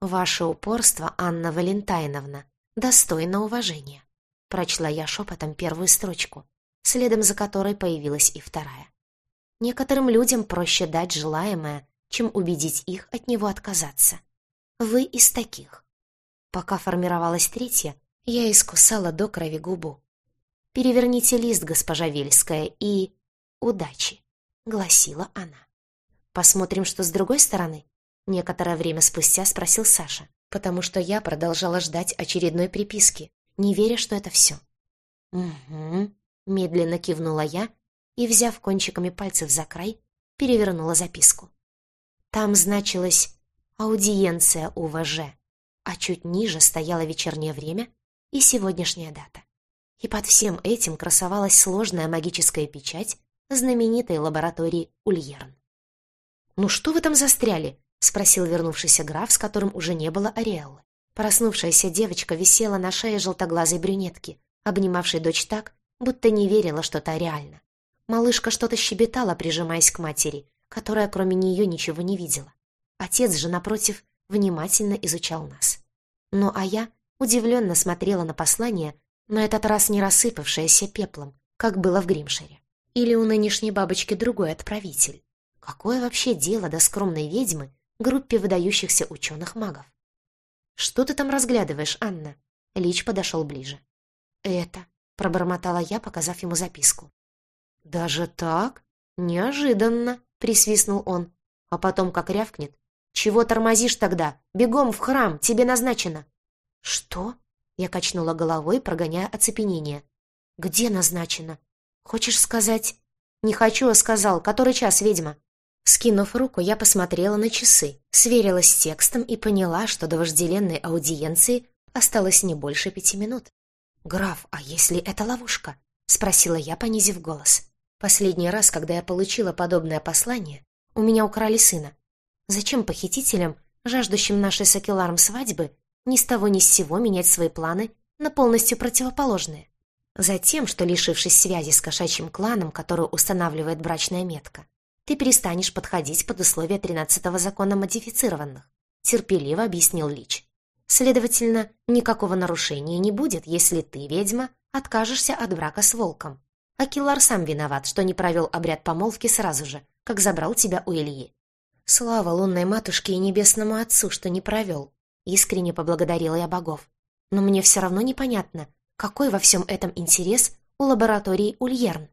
«Ваше упорство, Анна Валентайновна, достойно уважения», — прочла я шепотом первую строчку, следом за которой появилась и вторая. «Некоторым людям проще дать желаемое, чем убедить их от него отказаться. Вы из таких». Пока формировалась третья, я искусала до крови губу. «Переверните лист, госпожа Вельская, и... удачи», — гласила она. «Посмотрим, что с другой стороны?» Некоторое время спустя спросил Саша, потому что я продолжала ждать очередной приписки, не веря, что это все. «Угу», — медленно кивнула я и, взяв кончиками пальцев за край, перевернула записку. Там значилось «Аудиенция УВЖ», а чуть ниже стояло вечернее время и сегодняшняя дата. И под всем этим красовалась сложная магическая печать знаменитой лаборатории Ульерн. «Ну что вы там застряли?» — спросил вернувшийся граф, с которым уже не было Ариэллы. Проснувшаяся девочка висела на шее желтоглазой брюнетки, обнимавшей дочь так, будто не верила, что это реально. Малышка что-то щебетала, прижимаясь к матери, которая кроме нее ничего не видела. Отец же, напротив, внимательно изучал нас. Ну а я удивленно смотрела на послание, на этот раз не рассыпавшееся пеплом, как было в Гримшере. Или у нынешней бабочки другой отправитель. Какое вообще дело до скромной ведьмы группе выдающихся ученых-магов? «Что ты там разглядываешь, Анна?» Лич подошел ближе. «Это», — пробормотала я, показав ему записку. «Даже так? Неожиданно», — присвистнул он. А потом как рявкнет. «Чего тормозишь тогда? Бегом в храм, тебе назначено!» «Что?» — я качнула головой, прогоняя оцепенение. «Где назначено? Хочешь сказать?» «Не хочу, а сказал. Который час, ведьма?» Скинув руку, я посмотрела на часы, сверилась с текстом и поняла, что до вожделенной аудиенции осталось не больше пяти минут. «Граф, а если это ловушка?» — спросила я, понизив голос. Последний раз, когда я получила подобное послание, у меня украли сына. Зачем похитителям, жаждущим нашей с Акеларом свадьбы, ни с того ни с сего менять свои планы на полностью противоположные? Затем, что, лишившись связи с кошачьим кланом, который устанавливает брачная метка, ты перестанешь подходить под условия тринадцатого закона модифицированных», — терпеливо объяснил Лич. «Следовательно, никакого нарушения не будет, если ты, ведьма, откажешься от брака с волком. Акилар сам виноват, что не провел обряд помолвки сразу же, как забрал тебя у Ильи. Слава лунной матушке и небесному отцу, что не провел. Искренне поблагодарила я богов. Но мне все равно непонятно, какой во всем этом интерес у лаборатории Ульерн.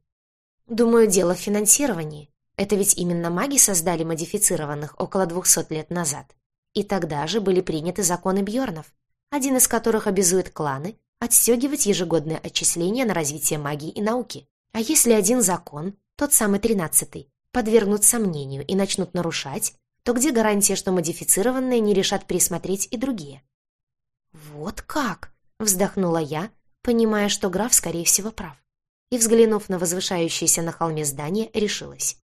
Думаю, дело в финансировании. Это ведь именно маги создали модифицированных около двухсот лет назад. И тогда же были приняты законы Бьорнов, один из которых обязует кланы отстегивать ежегодное отчисление на развитие магии и науки. А если один закон, тот самый тринадцатый, подвергнут сомнению и начнут нарушать, то где гарантия, что модифицированные не решат пересмотреть и другие? «Вот как!» — вздохнула я, понимая, что граф, скорее всего, прав. И, взглянув на возвышающееся на холме здание, решилась.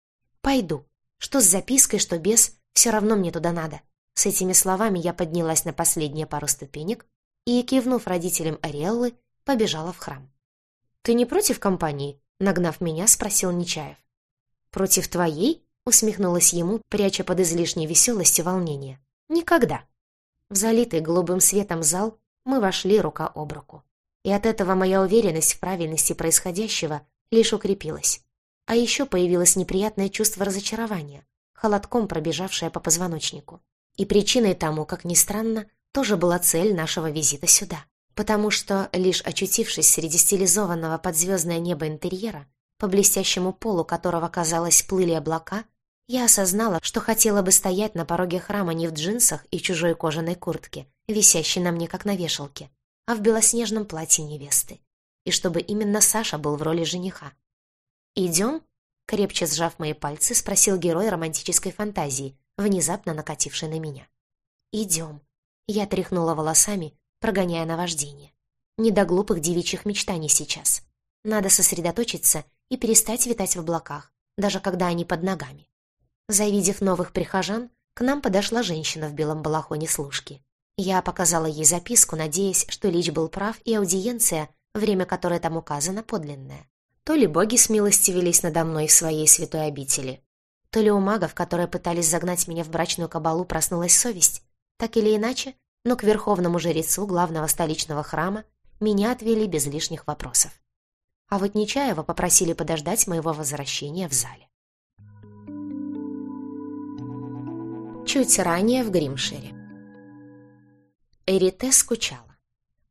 «Пойду. Что с запиской, что без, все равно мне туда надо». С этими словами я поднялась на последние пару ступенек и, кивнув родителям Ариэллы, побежала в храм. «Ты не против компании?» — нагнав меня, спросил Нечаев. «Против твоей?» — усмехнулась ему, пряча под излишней веселостью волнение. «Никогда». В залитый голубым светом зал мы вошли рука об руку. И от этого моя уверенность в правильности происходящего лишь укрепилась. А еще появилось неприятное чувство разочарования, холодком пробежавшее по позвоночнику. И причиной тому, как ни странно, тоже была цель нашего визита сюда. Потому что, лишь очутившись среди стилизованного под звездное небо интерьера, по блестящему полу которого, казалось, плыли облака, я осознала, что хотела бы стоять на пороге храма не в джинсах и чужой кожаной куртке, висящей на мне как на вешалке, а в белоснежном платье невесты. И чтобы именно Саша был в роли жениха. «Идем?» — крепче сжав мои пальцы, спросил герой романтической фантазии, внезапно накативший на меня. «Идем». Я тряхнула волосами, прогоняя наваждение. Не до глупых девичьих мечтаний сейчас. Надо сосредоточиться и перестать витать в облаках, даже когда они под ногами. Завидев новых прихожан, к нам подошла женщина в белом балахоне служки. Я показала ей записку, надеясь, что Лич был прав, и аудиенция, время которой там указано, подлинная. То ли боги с милости велись надо мной в своей святой обители, то ли у магов, которые пытались загнать меня в брачную кабалу, проснулась совесть. Так или иначе, но к верховному жрецу главного столичного храма меня отвели без лишних вопросов. А вот Нечаева попросили подождать моего возвращения в зале. Чуть ранее в Гримшире. Эрите скучала.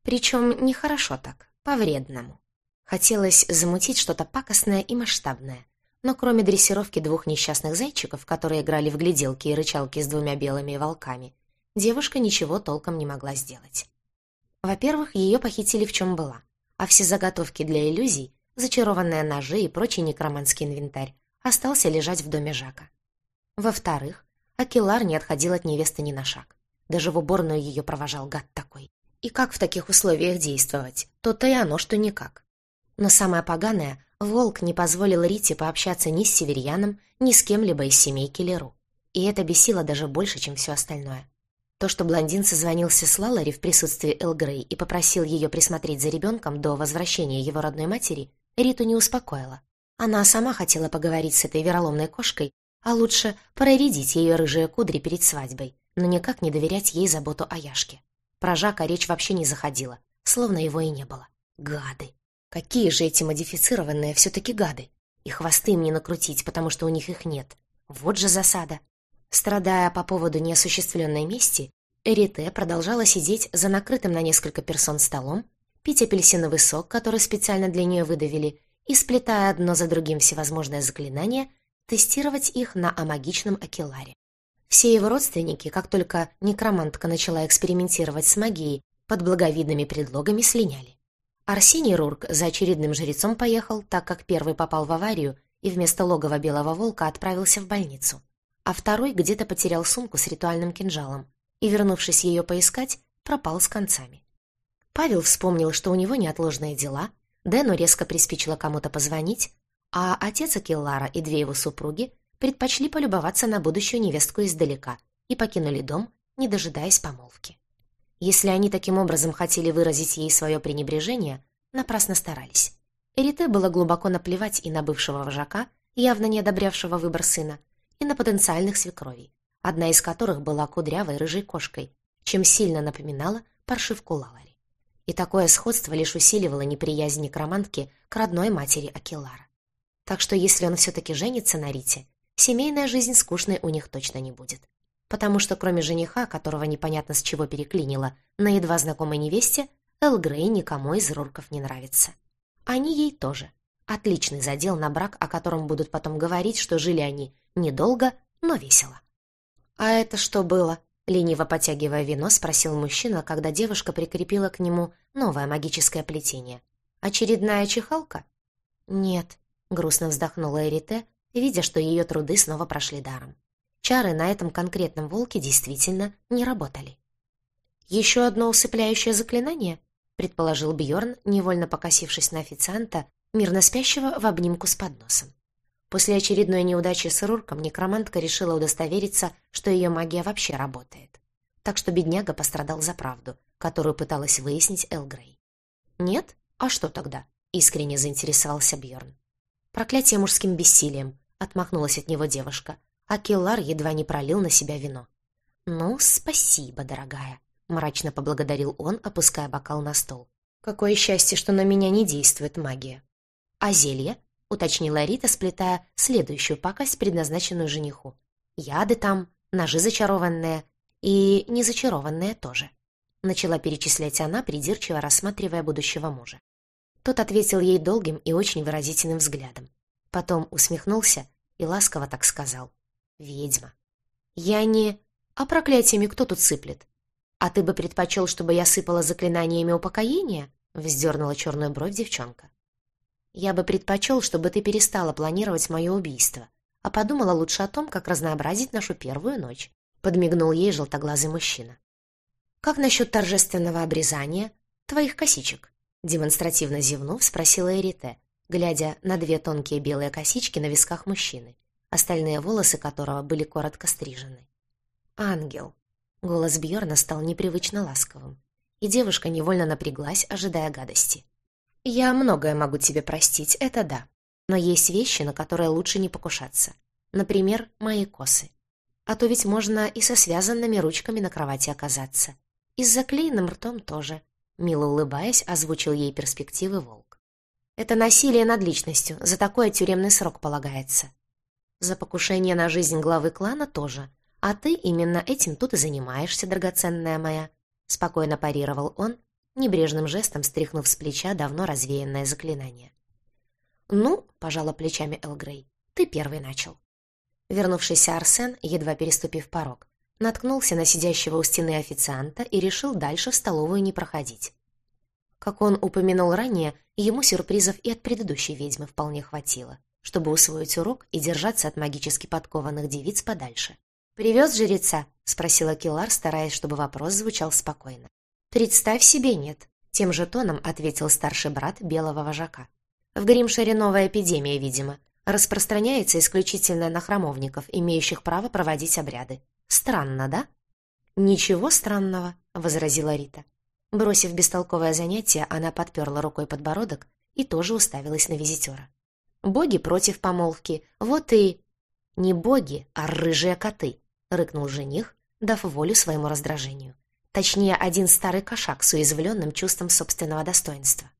Причем нехорошо так, по-вредному. Хотелось замутить что-то пакостное и масштабное, но кроме дрессировки двух несчастных зайчиков, которые играли в гляделки и рычалки с двумя белыми волками, девушка ничего толком не могла сделать. Во-первых, ее похитили в чем была, а все заготовки для иллюзий, зачарованные ножи и прочий некроманский инвентарь, остался лежать в доме Жака. Во-вторых, Акилар не отходил от невесты ни на шаг. Даже в уборную ее провожал гад такой. И как в таких условиях действовать? То-то и оно, что никак. Но самое поганое, Волк не позволил Рите пообщаться ни с северьяном, ни с кем-либо из семейки Леру. И это бесило даже больше, чем все остальное. То, что блондин созвонился с Лалари в присутствии Элгрей и попросил ее присмотреть за ребенком до возвращения его родной матери, Риту не успокоило. Она сама хотела поговорить с этой вероломной кошкой, а лучше проредить ее рыжие кудри перед свадьбой, но никак не доверять ей заботу о Яшке. Про Жака речь вообще не заходила, словно его и не было. Гады! Какие же эти модифицированные все-таки гады? И хвосты им не накрутить, потому что у них их нет. Вот же засада. Страдая по поводу неосуществленной мести, Эрите продолжала сидеть за накрытым на несколько персон столом, пить апельсиновый сок, который специально для нее выдавили, и, сплетая одно за другим всевозможные заклинания, тестировать их на амагичном акеларе. Все его родственники, как только некромантка начала экспериментировать с магией, под благовидными предлогами слиняли. Арсений Рурк за очередным жрецом поехал, так как первый попал в аварию и вместо логова Белого Волка отправился в больницу. А второй где-то потерял сумку с ритуальным кинжалом и, вернувшись ее поискать, пропал с концами. Павел вспомнил, что у него неотложные дела, Дэну резко приспичило кому-то позвонить, а отец Акеллара и две его супруги предпочли полюбоваться на будущую невестку издалека и покинули дом, не дожидаясь помолвки. Если они таким образом хотели выразить ей свое пренебрежение, напрасно старались. Эрите было глубоко наплевать и на бывшего вожака, явно не одобрявшего выбор сына, и на потенциальных свекровей, одна из которых была кудрявой рыжей кошкой, чем сильно напоминала паршивку Лалари. И такое сходство лишь усиливало неприязнь некромантки к родной матери Акилара. Так что если он все-таки женится на Рите, семейная жизнь скучной у них точно не будет потому что кроме жениха, которого непонятно с чего переклинило, на едва знакомой невесте, Эл Грей никому из Рурков не нравится. Они ей тоже. Отличный задел на брак, о котором будут потом говорить, что жили они недолго, но весело. «А это что было?» — лениво потягивая вино, спросил мужчина, когда девушка прикрепила к нему новое магическое плетение. «Очередная чехалка?» «Нет», грустно вздохнула Эрите, видя, что ее труды снова прошли даром. Чары на этом конкретном волке действительно не работали. «Еще одно усыпляющее заклинание?» — предположил Бьорн, невольно покосившись на официанта, мирно спящего в обнимку с подносом. После очередной неудачи с Рурком некромантка решила удостовериться, что ее магия вообще работает. Так что бедняга пострадал за правду, которую пыталась выяснить Элгрей. «Нет? А что тогда?» — искренне заинтересовался Бьорн. «Проклятие мужским бессилием», — отмахнулась от него девушка, а Келлар едва не пролил на себя вино. «Ну, спасибо, дорогая», — мрачно поблагодарил он, опуская бокал на стол. «Какое счастье, что на меня не действует магия». «А зелье?» уточнила Рита, сплетая следующую пакость, предназначенную жениху. «Яды там, ножи зачарованные и незачарованные тоже», начала перечислять она, придирчиво рассматривая будущего мужа. Тот ответил ей долгим и очень выразительным взглядом. Потом усмехнулся и ласково так сказал. «Ведьма». «Я не... А проклятиями кто тут сыплет? А ты бы предпочел, чтобы я сыпала заклинаниями упокоения?» вздернула черную бровь девчонка. Я бы предпочел, чтобы ты перестала планировать мое убийство, а подумала лучше о том, как разнообразить нашу первую ночь», — подмигнул ей желтоглазый мужчина. «Как насчет торжественного обрезания твоих косичек?» Демонстративно зевнув, спросила Эрите, глядя на две тонкие белые косички на висках мужчины, остальные волосы которого были коротко стрижены. «Ангел!» Голос Бьорна стал непривычно ласковым, и девушка невольно напряглась, ожидая гадости. «Я многое могу тебе простить, это да. Но есть вещи, на которые лучше не покушаться. Например, мои косы. А то ведь можно и со связанными ручками на кровати оказаться. И с заклеенным ртом тоже». Мило улыбаясь, озвучил ей перспективы волк. «Это насилие над личностью, за такое тюремный срок полагается. За покушение на жизнь главы клана тоже. А ты именно этим тут и занимаешься, драгоценная моя», — спокойно парировал он, небрежным жестом стряхнув с плеча давно развеянное заклинание. «Ну», — пожала плечами Элгрей, — «ты первый начал». Вернувшийся Арсен, едва переступив порог, наткнулся на сидящего у стены официанта и решил дальше в столовую не проходить. Как он упомянул ранее, ему сюрпризов и от предыдущей ведьмы вполне хватило, чтобы усвоить урок и держаться от магически подкованных девиц подальше. «Привез жреца?» — спросила Килар, стараясь, чтобы вопрос звучал спокойно. «Представь себе, нет», — тем же тоном ответил старший брат белого вожака. «В Гримшире новая эпидемия, видимо. Распространяется исключительно на храмовников, имеющих право проводить обряды. Странно, да?» «Ничего странного», — возразила Рита. Бросив бестолковое занятие, она подперла рукой подбородок и тоже уставилась на визитера. «Боги против помолвки, вот и...» «Не боги, а рыжие коты», — рыкнул жених, дав волю своему раздражению. Точнее, один старый кошак с уязвленным чувством собственного достоинства.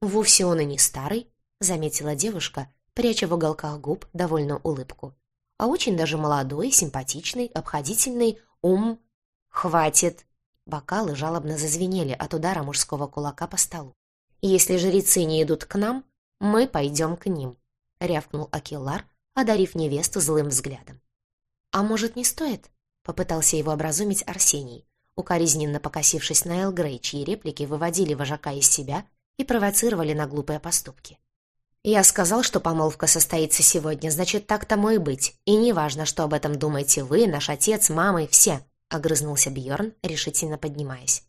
«Вовсе он и не старый», — заметила девушка, пряча в уголках губ довольно улыбку. «А очень даже молодой, симпатичный, обходительный, ум...» «Хватит!» Бокалы жалобно зазвенели от удара мужского кулака по столу. «Если жрецы не идут к нам, мы пойдем к ним», — рявкнул Акиллар, одарив невесту злым взглядом. «А может, не стоит?» — попытался его образумить Арсений, укоризненно покосившись на Эл Грей, чьи реплики выводили вожака из себя и провоцировали на глупые поступки. «Я сказал, что помолвка состоится сегодня, значит, так тому и быть. И неважно, что об этом думаете вы, наш отец, мама и все», — огрызнулся Бьорн, решительно поднимаясь.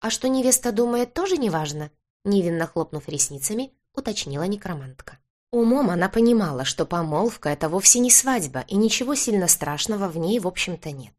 «А что невеста думает, тоже неважно?» Невинно хлопнув ресницами, уточнила некромантка. Умом она понимала, что помолвка — это вовсе не свадьба, и ничего сильно страшного в ней, в общем-то, нет.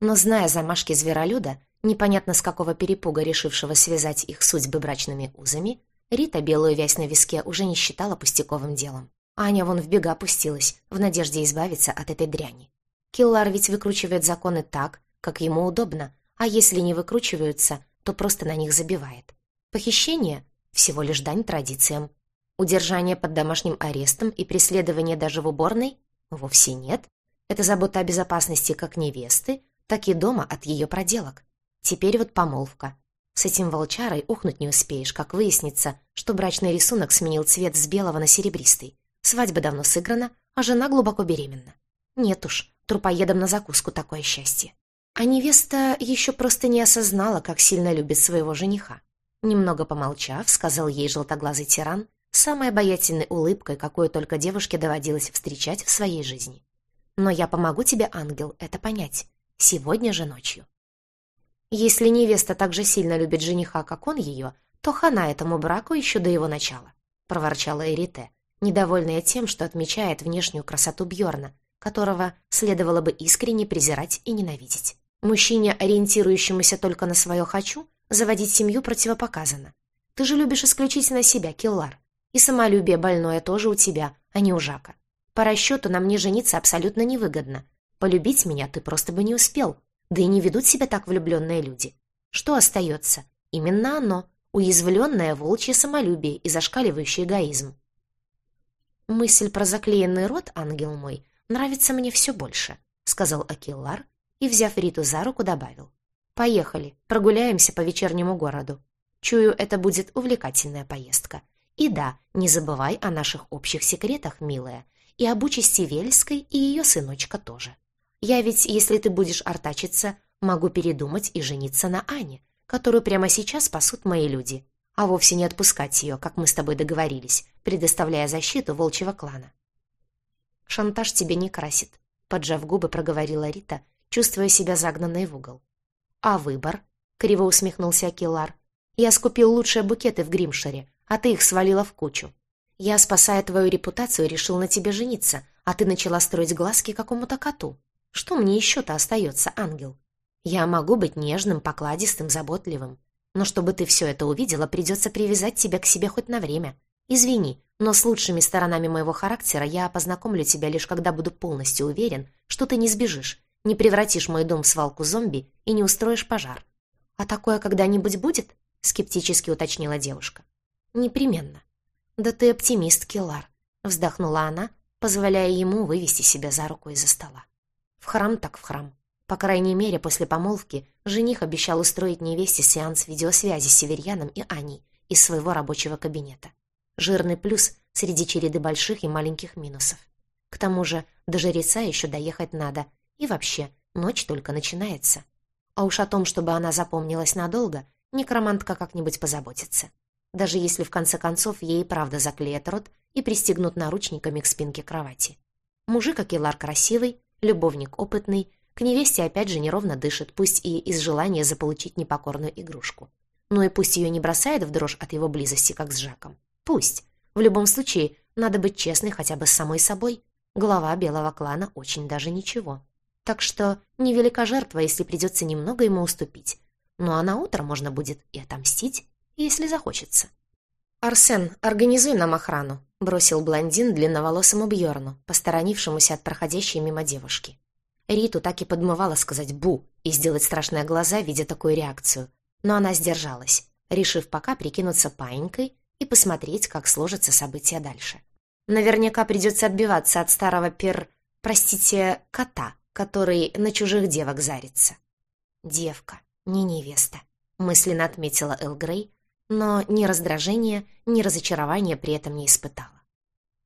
Но зная замашки зверолюда, непонятно с какого перепуга решившего связать их судьбы брачными узами, Рита белую вязь на виске уже не считала пустяковым делом. Аня вон в бега пустилась, в надежде избавиться от этой дряни. Киллар ведь выкручивает законы так, как ему удобно, а если не выкручиваются, то просто на них забивает. Похищение — всего лишь дань традициям. Удержание под домашним арестом и преследование даже в уборной — вовсе нет. Это забота о безопасности как невесты, так и дома от ее проделок. Теперь вот помолвка. С этим волчарой ухнуть не успеешь, как выяснится, что брачный рисунок сменил цвет с белого на серебристый. Свадьба давно сыграна, а жена глубоко беременна. Нет уж, трупоедом на закуску такое счастье. А невеста еще просто не осознала, как сильно любит своего жениха. Немного помолчав, сказал ей желтоглазый тиран, самой обаятельной улыбкой, какую только девушке доводилось встречать в своей жизни. «Но я помогу тебе, ангел, это понять. Сегодня же ночью». Если невеста так же сильно любит жениха, как он ее, то хана этому браку еще до его начала, проворчала Эрите, недовольная тем, что отмечает внешнюю красоту Бьорна, которого следовало бы искренне презирать и ненавидеть. Мужчине, ориентирующемуся только на свое «хочу», заводить семью противопоказано. Ты же любишь исключительно себя, Киллар. И самолюбие больное тоже у тебя, а не у Жака. По расчету на мне жениться абсолютно невыгодно. Полюбить меня ты просто бы не успел. Да и не ведут себя так влюбленные люди. Что остается? Именно оно. Уязвленное волчье самолюбие и зашкаливающий эгоизм. Мысль про заклеенный рот, ангел мой, нравится мне все больше, сказал Акиллар и, взяв Риту за руку, добавил. Поехали, прогуляемся по вечернему городу. Чую, это будет увлекательная поездка. И да, не забывай о наших общих секретах, милая, и об участи Вельской и ее сыночка тоже. Я ведь, если ты будешь артачиться, могу передумать и жениться на Ане, которую прямо сейчас спасут мои люди, а вовсе не отпускать ее, как мы с тобой договорились, предоставляя защиту волчьего клана. Шантаж тебе не красит, поджав губы, проговорила Рита, чувствуя себя загнанной в угол. А выбор? Криво усмехнулся Акилар. Я скупил лучшие букеты в Гримшере, а ты их свалила в кучу. Я, спасая твою репутацию, решил на тебе жениться, а ты начала строить глазки какому-то коту. Что мне еще-то остается, ангел? Я могу быть нежным, покладистым, заботливым. Но чтобы ты все это увидела, придется привязать тебя к себе хоть на время. Извини, но с лучшими сторонами моего характера я познакомлю тебя лишь когда буду полностью уверен, что ты не сбежишь, не превратишь мой дом в свалку зомби и не устроишь пожар. А такое когда-нибудь будет? Скептически уточнила девушка. Непременно. Да ты оптимист, Келлар. Вздохнула она, позволяя ему вывести себя за руку из-за стола. В храм так в храм. По крайней мере, после помолвки жених обещал устроить невесте сеанс видеосвязи с Северьяном и Аней из своего рабочего кабинета. Жирный плюс среди череды больших и маленьких минусов. К тому же до жреца еще доехать надо, и вообще, ночь только начинается. А уж о том, чтобы она запомнилась надолго, некромантка как-нибудь позаботится. Даже если в конце концов ей правда заклеят рот и пристегнут наручниками к спинке кровати. Мужик Акилар красивый, Любовник опытный, к невесте опять же неровно дышит, пусть и из желания заполучить непокорную игрушку. Ну и пусть ее не бросает в дрожь от его близости, как с Жаком. Пусть. В любом случае, надо быть честной хотя бы с самой собой. Глава белого клана очень даже ничего. Так что невелика жертва, если придется немного ему уступить. Ну а на утро можно будет и отомстить, если захочется. «Арсен, организуй нам охрану», — бросил блондин длинноволосому Бьорну, посторонившемуся от проходящей мимо девушки. Риту так и подмывала сказать «бу» и сделать страшные глаза, видя такую реакцию. Но она сдержалась, решив пока прикинуться паинькой и посмотреть, как сложатся события дальше. Наверняка придется отбиваться от старого пер... простите, кота, который на чужих девок зарится. «Девка, не невеста», — мысленно отметила Эл Грей, но ни раздражения, ни разочарования при этом не испытала.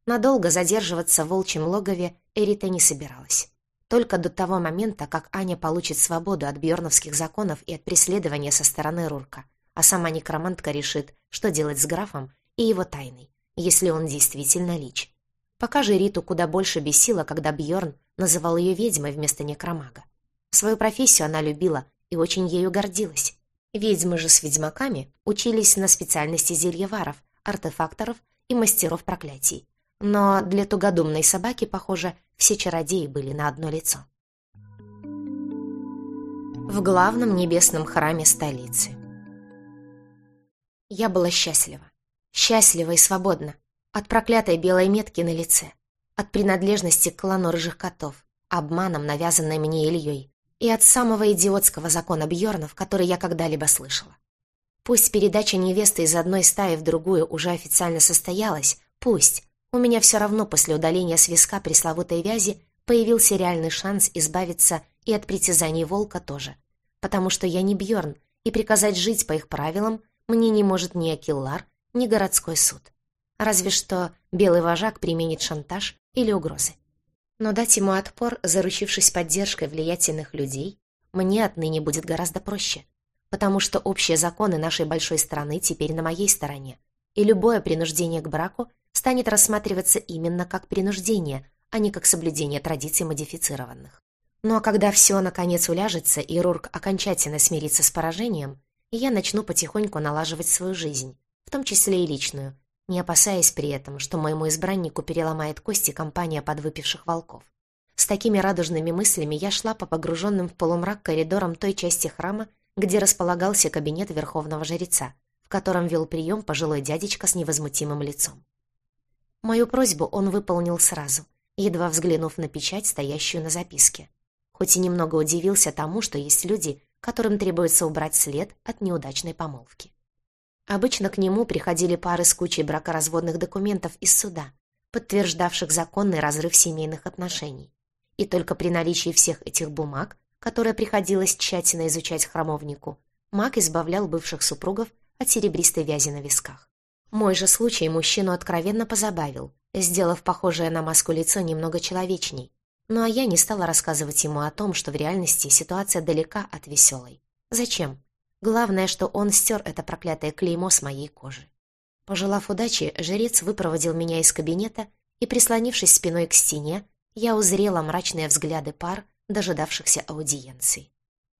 Надолго задерживаться в волчьем логове Эрита не собиралась. Только до того момента, как Аня получит свободу от бьорновских законов и от преследования со стороны Рурка, а сама некромантка решит, что делать с графом и его тайной, если он действительно лич. Пока же Риту куда больше бесило, когда Бьорн называл ее ведьмой вместо некромага. Свою профессию она любила и очень ею гордилась. Ведьмы же с ведьмаками учились на специальности зельеваров, артефакторов и мастеров проклятий. Но для тугодумной собаки, похоже, все чародеи были на одно лицо. В главном небесном храме столицы. Я была счастлива. Счастлива и свободна. От проклятой белой метки на лице. От принадлежности к клану рыжих котов, обманом, навязанной мне Ильей, и от самого идиотского закона Бьорнов, который я когда-либо слышала. Пусть передача невесты из одной стаи в другую уже официально состоялась, пусть. У меня все равно после удаления с виска пресловутой вязи появился реальный шанс избавиться и от притязаний волка тоже. Потому что я не Бьорн, и приказать жить по их правилам мне не может ни Акиллар, ни городской суд. Разве что белый вожак применит шантаж или угрозы. Но дать ему отпор, заручившись поддержкой влиятельных людей, мне отныне будет гораздо проще, потому что общие законы нашей большой страны теперь на моей стороне, и любое принуждение к браку станет рассматриваться именно как принуждение, а не как соблюдение традиций модифицированных. Ну а когда все наконец уляжется и Рурк окончательно смирится с поражением, я начну потихоньку налаживать свою жизнь, в том числе и личную, не опасаясь при этом, что моему избраннику переломает кости компания подвыпивших волков. С такими радужными мыслями я шла по погруженным в полумрак коридорам той части храма, где располагался кабинет верховного жреца, в котором вел прием пожилой дядечка с невозмутимым лицом. Мою просьбу он выполнил сразу, едва взглянув на печать, стоящую на записке. Хоть и немного удивился тому, что есть люди, которым требуется убрать след от неудачной помолвки. Обычно к нему приходили пары с кучей бракоразводных документов из суда, подтверждавших законный разрыв семейных отношений. И только при наличии всех этих бумаг, которые приходилось тщательно изучать храмовнику, маг избавлял бывших супругов от серебристой вязи на висках. Мой же случай мужчину откровенно позабавил, сделав похожее на маску лицо немного человечней. Ну а я не стала рассказывать ему о том, что в реальности ситуация далека от веселой. Зачем? Главное, что он стер это проклятое клеймо с моей кожи. Пожелав удачи, жрец выпроводил меня из кабинета, и, прислонившись спиной к стене, я узрела мрачные взгляды пар, дожидавшихся аудиенции.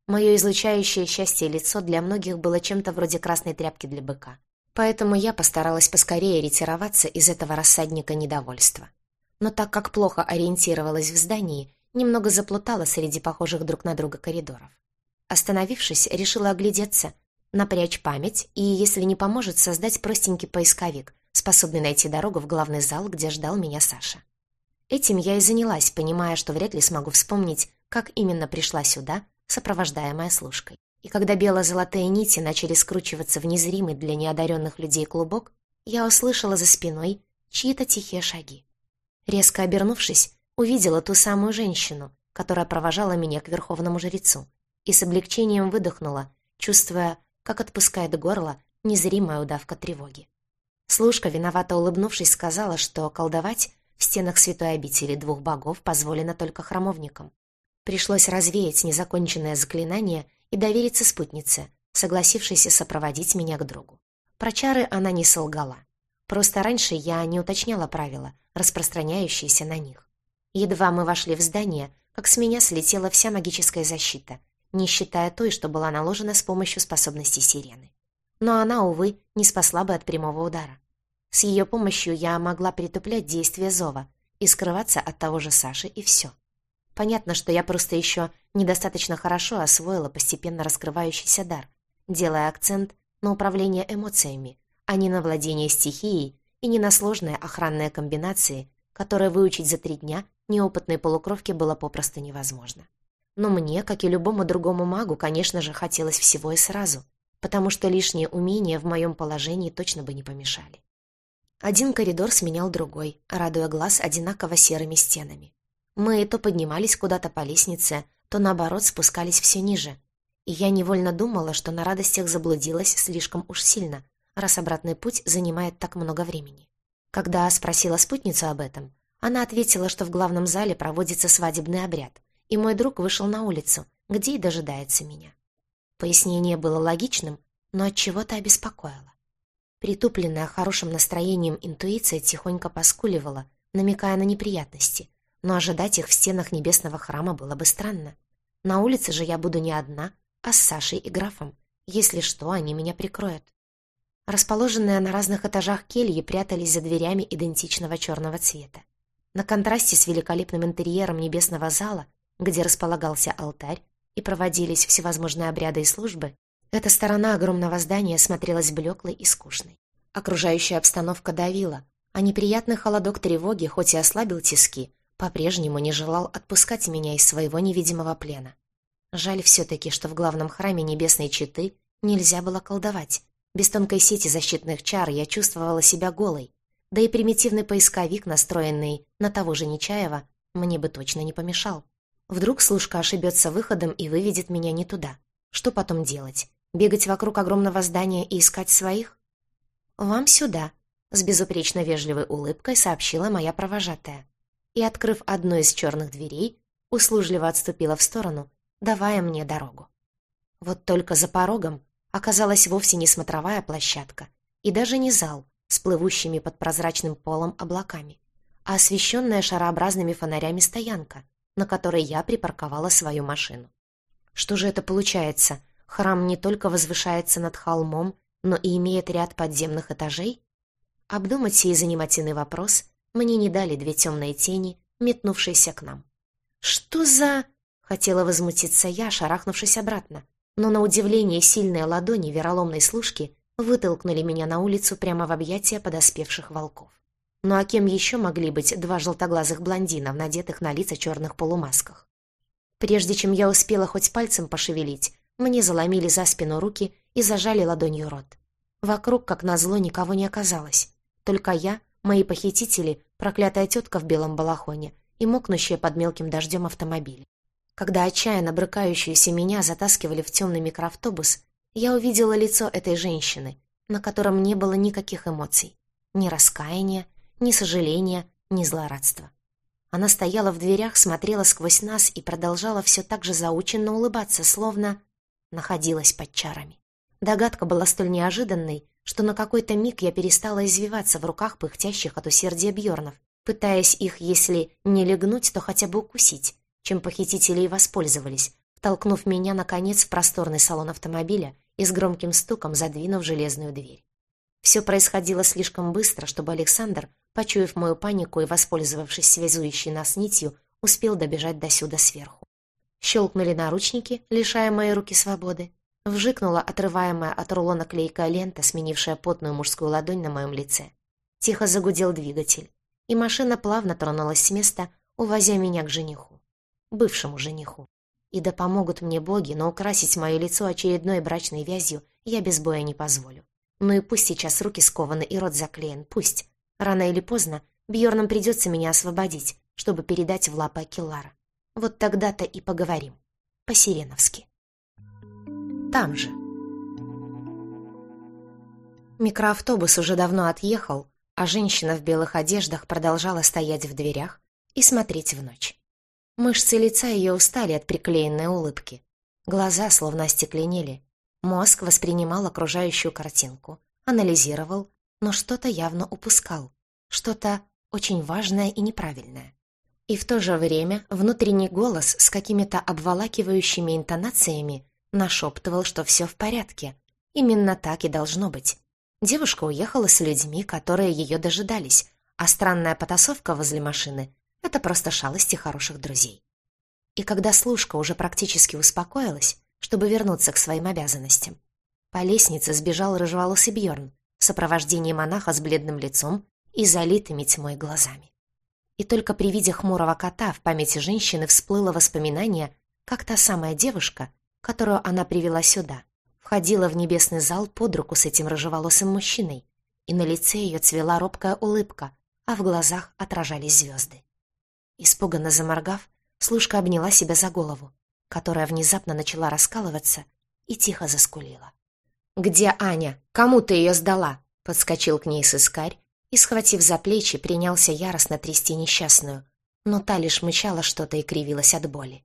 Мое излучающее счастье лицо для многих было чем-то вроде красной тряпки для быка, поэтому я постаралась поскорее ретироваться из этого рассадника недовольства. Но так как плохо ориентировалась в здании, немного заплутала среди похожих друг на друга коридоров. Остановившись, решила оглядеться, напрячь память и, если не поможет, создать простенький поисковик, способный найти дорогу в главный зал, где ждал меня Саша. Этим я и занялась, понимая, что вряд ли смогу вспомнить, как именно пришла сюда, сопровождаемая служкой. И когда бело-золотые нити начали скручиваться в незримый для неодаренных людей клубок, я услышала за спиной чьи-то тихие шаги. Резко обернувшись, увидела ту самую женщину, которая провожала меня к верховному жрецу, и с облегчением выдохнула, чувствуя, как отпускает горло незримая удавка тревоги. Служка, виновато улыбнувшись, сказала, что колдовать в стенах святой обители двух богов позволено только храмовникам. Пришлось развеять незаконченное заклинание и довериться спутнице, согласившейся сопроводить меня к другу. Про чары она не солгала. Просто раньше я не уточняла правила, распространяющиеся на них. Едва мы вошли в здание, как с меня слетела вся магическая защита, не считая той, что была наложена с помощью способности сирены. Но она, увы, не спасла бы от прямого удара. С ее помощью я могла притуплять действие зова и скрываться от того же Саши, и все. Понятно, что я просто еще недостаточно хорошо освоила постепенно раскрывающийся дар, делая акцент на управление эмоциями, а не на владение стихией и не на сложные охранные комбинации, которые выучить за три дня неопытной полукровке было попросту невозможно. Но мне, как и любому другому магу, конечно же, хотелось всего и сразу, потому что лишние умения в моем положении точно бы не помешали. Один коридор сменял другой, радуя глаз одинаково серыми стенами. Мы то поднимались куда-то по лестнице, то, наоборот, спускались все ниже. И я невольно думала, что на радостях заблудилась слишком уж сильно, раз обратный путь занимает так много времени. Когда спросила спутницу об этом, она ответила, что в главном зале проводится свадебный обряд, и мой друг вышел на улицу, где и дожидается меня. Пояснение было логичным, но от чего-то обеспокоило. Притупленная хорошим настроением интуиция тихонько поскуливала, намекая на неприятности, но ожидать их в стенах небесного храма было бы странно. На улице же я буду не одна, а с Сашей и графом. Если что, они меня прикроют. Расположенные на разных этажах кельи прятались за дверями идентичного черного цвета. На контрасте с великолепным интерьером небесного зала где располагался алтарь и проводились всевозможные обряды и службы, эта сторона огромного здания смотрелась блеклой и скучной. Окружающая обстановка давила, а неприятный холодок тревоги, хоть и ослабил тиски, по-прежнему не желал отпускать меня из своего невидимого плена. Жаль все-таки, что в главном храме небесной читы нельзя было колдовать. Без тонкой сети защитных чар я чувствовала себя голой, да и примитивный поисковик, настроенный на того же Нечаева, мне бы точно не помешал. Вдруг служка ошибется выходом и выведет меня не туда. Что потом делать? Бегать вокруг огромного здания и искать своих? «Вам сюда», — с безупречно вежливой улыбкой сообщила моя провожатая. И, открыв одну из черных дверей, услужливо отступила в сторону, давая мне дорогу. Вот только за порогом оказалась вовсе не смотровая площадка и даже не зал, с плывущими под прозрачным полом облаками, а освещенная шарообразными фонарями стоянка, на которой я припарковала свою машину. Что же это получается? Храм не только возвышается над холмом, но и имеет ряд подземных этажей? Обдумать сей занимательный вопрос мне не дали две темные тени, метнувшиеся к нам. «Что за...» — хотела возмутиться я, шарахнувшись обратно, но на удивление сильные ладони вероломной служки вытолкнули меня на улицу прямо в объятия подоспевших волков. Ну а кем еще могли быть два желтоглазых блондина в надетых на лица черных полумасках? Прежде чем я успела хоть пальцем пошевелить, мне заломили за спину руки и зажали ладонью рот. Вокруг, как назло, никого не оказалось. Только я, мои похитители, проклятая тетка в белом балахоне и мокнущая под мелким дождем автомобиль. Когда отчаянно брыкающуюся меня затаскивали в темный микроавтобус, я увидела лицо этой женщины, на котором не было никаких эмоций. Ни раскаяния, ни сожаления, ни злорадства. Она стояла в дверях, смотрела сквозь нас и продолжала все так же заученно улыбаться, словно находилась под чарами. Догадка была столь неожиданной, что на какой-то миг я перестала извиваться в руках пыхтящих от усердия бьернов, пытаясь их, если не легнуть, то хотя бы укусить, чем похитители и воспользовались, толкнув меня, наконец, в просторный салон автомобиля и с громким стуком задвинув железную дверь. Все происходило слишком быстро, чтобы Александр, почуяв мою панику и воспользовавшись связующей нас нитью, успел добежать до сюда сверху. Щелкнули наручники, лишая мои руки свободы. Вжикнула отрываемая от рулона клейкая лента, сменившая потную мужскую ладонь на моем лице. Тихо загудел двигатель, и машина плавно тронулась с места, увозя меня к жениху. Бывшему жениху. И да помогут мне боги, но украсить мое лицо очередной брачной вязью я без боя не позволю. Ну и пусть сейчас руки скованы и рот заклеен, пусть. Рано или поздно Бьорнам придется меня освободить, чтобы передать в лапы Акеллара. Вот тогда-то и поговорим. По-сиреновски там же. Микроавтобус уже давно отъехал, а женщина в белых одеждах продолжала стоять в дверях и смотреть в ночь. Мышцы лица ее устали от приклеенной улыбки. Глаза словно остекленели. Мозг воспринимал окружающую картинку, анализировал, но что-то явно упускал, что-то очень важное и неправильное. И в то же время внутренний голос с какими-то обволакивающими интонациями нашептывал, что все в порядке. Именно так и должно быть. Девушка уехала с людьми, которые ее дожидались, а странная потасовка возле машины — это просто шалости хороших друзей. И когда служка уже практически успокоилась, чтобы вернуться к своим обязанностям, по лестнице сбежал рыжеволосый Бьерн в сопровождении монаха с бледным лицом и залитыми тьмой глазами. И только при виде хмурого кота в памяти женщины всплыло воспоминание, как та самая девушка которую она привела сюда, входила в небесный зал под руку с этим рыжеволосым мужчиной, и на лице ее цвела робкая улыбка, а в глазах отражались звезды. Испуганно заморгав, служка обняла себя за голову, которая внезапно начала раскалываться и тихо заскулила. «Где Аня? Кому ты ее сдала?» Подскочил к ней сыскарь и, схватив за плечи, принялся яростно трясти несчастную, но та лишь мычала что-то и кривилась от боли.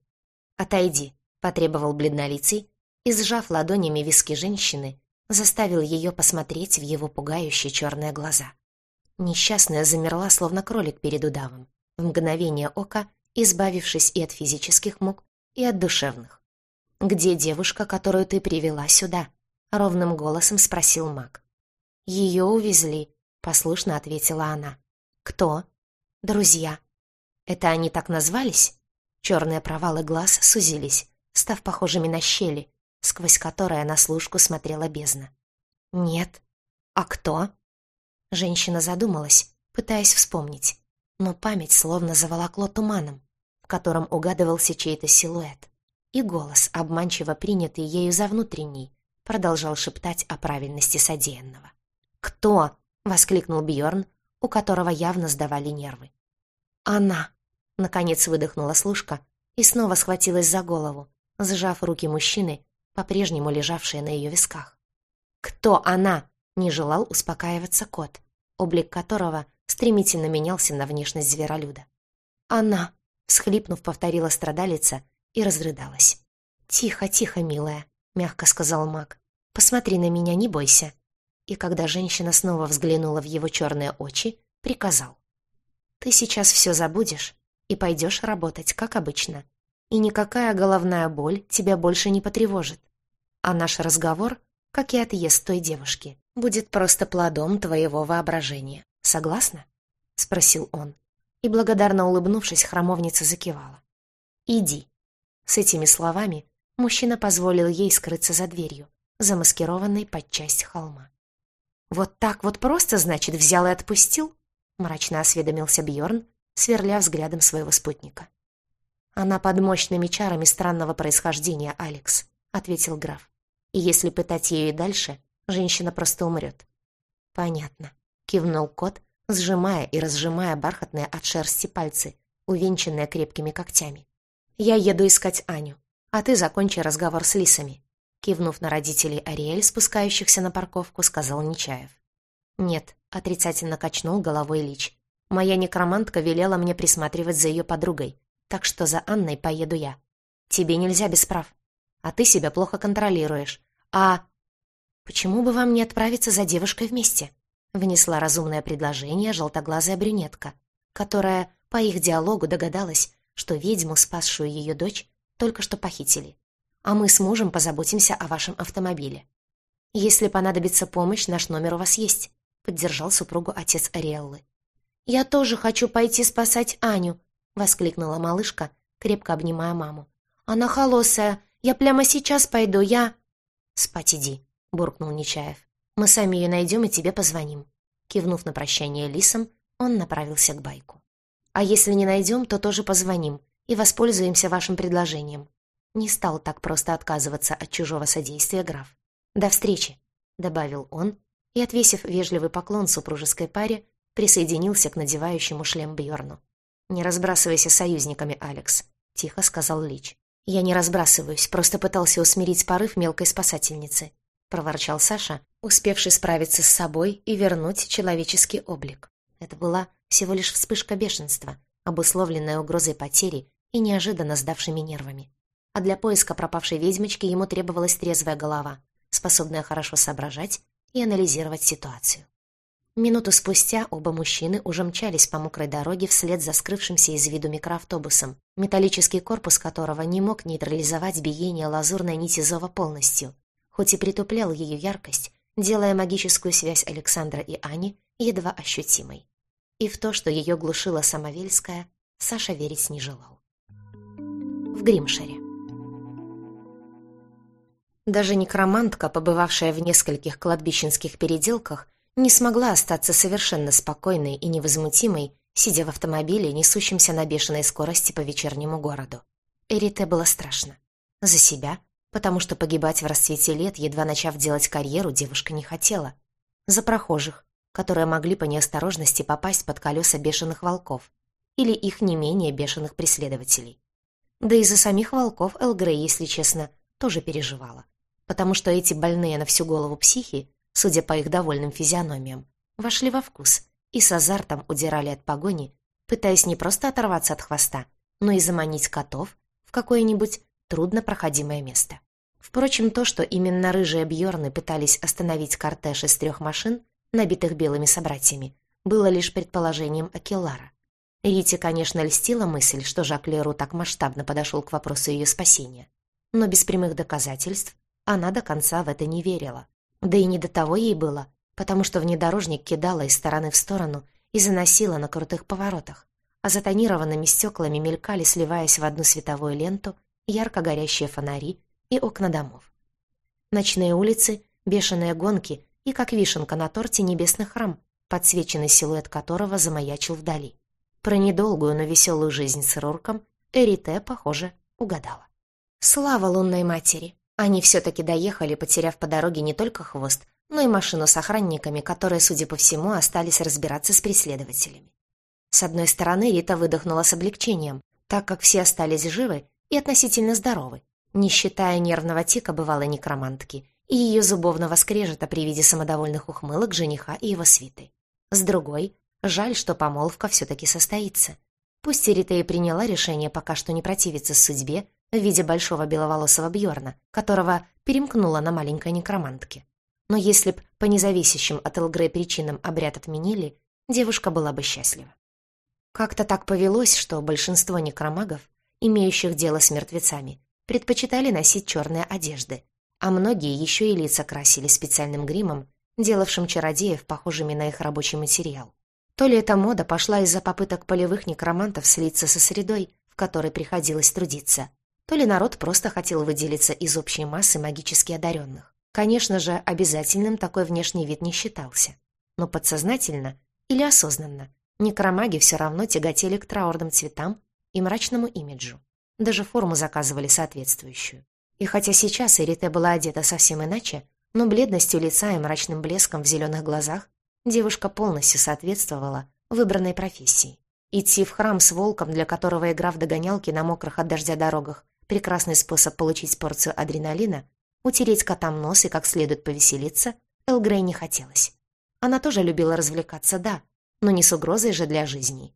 «Отойди, — потребовал бледнолицый и, сжав ладонями виски женщины, заставил ее посмотреть в его пугающие черные глаза. Несчастная замерла, словно кролик перед удавом, в мгновение ока избавившись и от физических мук, и от душевных. «Где девушка, которую ты привела сюда?» — ровным голосом спросил маг. «Ее увезли», — послушно ответила она. «Кто?» «Друзья». «Это они так назвались?» Черные провалы глаз сузились став похожими на щели, сквозь которые на служку смотрела бездна. «Нет. А кто?» Женщина задумалась, пытаясь вспомнить, но память словно заволокло туманом, в котором угадывался чей-то силуэт. И голос, обманчиво принятый ею за внутренний, продолжал шептать о правильности содеянного. «Кто?» — воскликнул Бьорн, у которого явно сдавали нервы. «Она!» — наконец выдохнула служка и снова схватилась за голову, сжав руки мужчины, по-прежнему лежавшие на ее висках. «Кто она?» — не желал успокаиваться кот, облик которого стремительно менялся на внешность зверолюда. «Она!» — всхлипнув, повторила страдалица и разрыдалась. «Тихо, тихо, милая», — мягко сказал маг. «Посмотри на меня, не бойся». и когда женщина снова взглянула в его черные очи, приказал. «Ты сейчас все забудешь и пойдешь работать, как обычно. И никакая головная боль тебя больше не потревожит. А наш разговор, как и отъезд той девушки, будет просто плодом твоего воображения. Согласна?» — спросил он. И, благодарно улыбнувшись, храмовница закивала. «Иди». С этими словами мужчина позволил ей скрыться за дверью, замаскированной под часть холма. «Вот так вот просто, значит, взял и отпустил?» — мрачно осведомился Бьорн, сверля взглядом своего спутника. «Она под мощными чарами странного происхождения, Алекс», — ответил граф. «И если пытать ее и дальше, женщина просто умрет». «Понятно», — кивнул кот, сжимая и разжимая бархатные от шерсти пальцы, увенчанные крепкими когтями. «Я еду искать Аню, а ты закончи разговор с лисами», кивнув на родителей Ариэль, спускающихся на парковку, сказал Нечаев. «Нет», — отрицательно качнул головой Лич. «Моя некромантка велела мне присматривать за ее подругой, так что за Анной поеду я. Тебе нельзя без прав. А ты себя плохо контролируешь. А...» «Почему бы вам не отправиться за девушкой вместе?» Внесла разумное предложение желтоглазая брюнетка, которая по их диалогу догадалась, что ведьму, спасшую ее дочь, только что похитили а мы с мужем позаботимся о вашем автомобиле. Если понадобится помощь, наш номер у вас есть», — поддержал супругу отец Ариэллы. «Я тоже хочу пойти спасать Аню», — воскликнула малышка, крепко обнимая маму. «Она холосая. Я прямо сейчас пойду. Я...» «Спать иди», — буркнул Нечаев. «Мы сами ее найдем и тебе позвоним». Кивнув на прощание лисам, он направился к байку. «А если не найдем, то тоже позвоним и воспользуемся вашим предложением. Не стал так просто отказываться от чужого содействия граф. «До встречи», — добавил он, и, отвесив вежливый поклон супружеской паре, присоединился к надевающему шлем Бьорну. «Не разбрасывайся союзниками, Алекс», — тихо сказал Лич. «Я не разбрасываюсь, просто пытался усмирить порыв мелкой спасательницы», — проворчал Саша, успевший справиться с собой и вернуть человеческий облик. Это была всего лишь вспышка бешенства, обусловленная угрозой потери и неожиданно сдавшими нервами а для поиска пропавшей ведьмочки ему требовалась трезвая голова, способная хорошо соображать и анализировать ситуацию. Минуту спустя оба мужчины уже мчались по мокрой дороге вслед за скрывшимся из виду микроавтобусом, металлический корпус которого не мог нейтрализовать биение лазурной нити зова полностью, хоть и притуплял ее яркость, делая магическую связь Александра и Ани едва ощутимой. И в то, что ее глушила Самовельская, Саша верить не желал. В Гримшере. Даже некромантка, побывавшая в нескольких кладбищенских переделках, не смогла остаться совершенно спокойной и невозмутимой, сидя в автомобиле, несущемся на бешеной скорости по вечернему городу. Эрите было страшно. За себя, потому что погибать в расцвете лет, едва начав делать карьеру, девушка не хотела. За прохожих, которые могли по неосторожности попасть под колеса бешеных волков или их не менее бешеных преследователей. Да и за самих волков Элгрей, если честно, тоже переживала потому что эти больные на всю голову психи, судя по их довольным физиономиям, вошли во вкус и с азартом удирали от погони, пытаясь не просто оторваться от хвоста, но и заманить котов в какое-нибудь труднопроходимое место. Впрочем, то, что именно рыжие Бьорны пытались остановить кортеж из трех машин, набитых белыми собратьями, было лишь предположением Акеллара. Рите, конечно, льстила мысль, что Жак Леру так масштабно подошел к вопросу ее спасения. Но без прямых доказательств она до конца в это не верила. Да и не до того ей было, потому что внедорожник кидала из стороны в сторону и заносила на крутых поворотах, а за тонированными стеклами мелькали, сливаясь в одну световую ленту, ярко горящие фонари и окна домов. Ночные улицы, бешеные гонки и, как вишенка на торте, небесный храм, подсвеченный силуэт которого замаячил вдали. Про недолгую, но веселую жизнь с Рурком Эрите, похоже, угадала. Слава лунной матери! Они все-таки доехали, потеряв по дороге не только хвост, но и машину с охранниками, которые, судя по всему, остались разбираться с преследователями. С одной стороны, Рита выдохнула с облегчением, так как все остались живы и относительно здоровы, не считая нервного тика бывалой некромантки и ее зубовного скрежета при виде самодовольных ухмылок жениха и его свиты. С другой, жаль, что помолвка все-таки состоится. Пусть Рита и приняла решение пока что не противиться судьбе, в виде большого беловолосого Бьорна, которого перемкнула на маленькой некромантке. Но если б по независящим от Элгрей причинам обряд отменили, девушка была бы счастлива. Как-то так повелось, что большинство некромагов, имеющих дело с мертвецами, предпочитали носить черные одежды, а многие еще и лица красили специальным гримом, делавшим чародеев похожими на их рабочий материал. То ли эта мода пошла из-за попыток полевых некромантов слиться со средой, в которой приходилось трудиться, то ли народ просто хотел выделиться из общей массы магически одаренных. Конечно же, обязательным такой внешний вид не считался. Но подсознательно или осознанно некромаги все равно тяготели к траурным цветам и мрачному имиджу. Даже форму заказывали соответствующую. И хотя сейчас Эрите была одета совсем иначе, но бледностью лица и мрачным блеском в зеленых глазах девушка полностью соответствовала выбранной профессии. Идти в храм с волком, для которого игра в догонялки на мокрых от дождя дорогах – прекрасный способ получить порцию адреналина, утереть котам нос и как следует повеселиться, Элгрей не хотелось. Она тоже любила развлекаться, да, но не с угрозой же для жизни.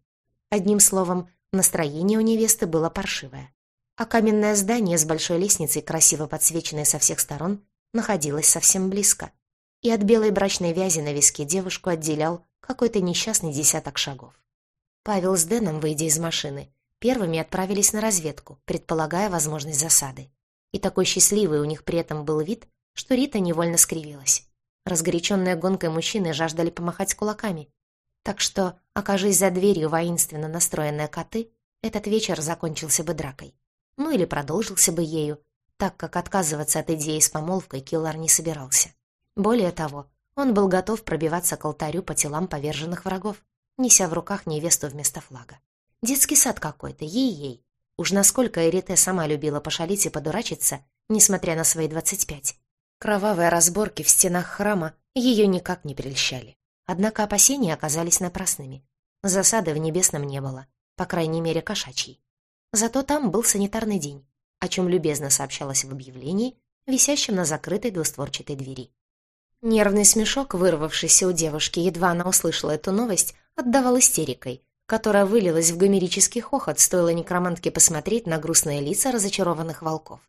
Одним словом, настроение у невесты было паршивое. А каменное здание с большой лестницей, красиво подсвеченное со всех сторон, находилось совсем близко. И от белой брачной вязи на виске девушку отделял какой-то несчастный десяток шагов. Павел с Дэном, выйдя из машины, первыми отправились на разведку, предполагая возможность засады. И такой счастливый у них при этом был вид, что Рита невольно скривилась. Разгоряченные гонкой мужчины жаждали помахать кулаками. Так что, окажись за дверью воинственно настроенные коты, этот вечер закончился бы дракой. Ну или продолжился бы ею, так как отказываться от идеи с помолвкой Киллар не собирался. Более того, он был готов пробиваться к алтарю по телам поверженных врагов, неся в руках невесту вместо флага. Детский сад какой-то, ей-ей. Уж насколько Эрите сама любила пошалить и подурачиться, несмотря на свои двадцать пять. Кровавые разборки в стенах храма ее никак не прельщали. Однако опасения оказались напрасными. Засады в небесном не было, по крайней мере, кошачьей. Зато там был санитарный день, о чем любезно сообщалось в объявлении, висящем на закрытой двустворчатой двери. Нервный смешок, вырвавшийся у девушки, едва она услышала эту новость, отдавал истерикой, которая вылилась в гомерический хохот, стоило некромантке посмотреть на грустные лица разочарованных волков.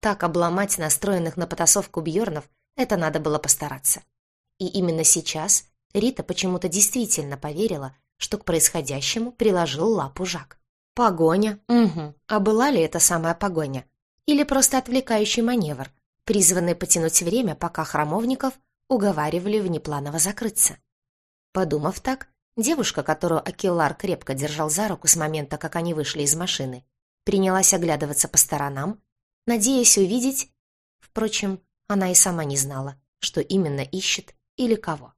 Так обломать настроенных на потасовку бьернов это надо было постараться. И именно сейчас Рита почему-то действительно поверила, что к происходящему приложил лапу Жак. Погоня, угу. А была ли это самая погоня? Или просто отвлекающий маневр, призванный потянуть время, пока храмовников уговаривали внепланово закрыться? Подумав так, девушка, которую Акеллар крепко держал за руку с момента, как они вышли из машины, принялась оглядываться по сторонам, надеясь увидеть... Впрочем, она и сама не знала, что именно ищет или кого.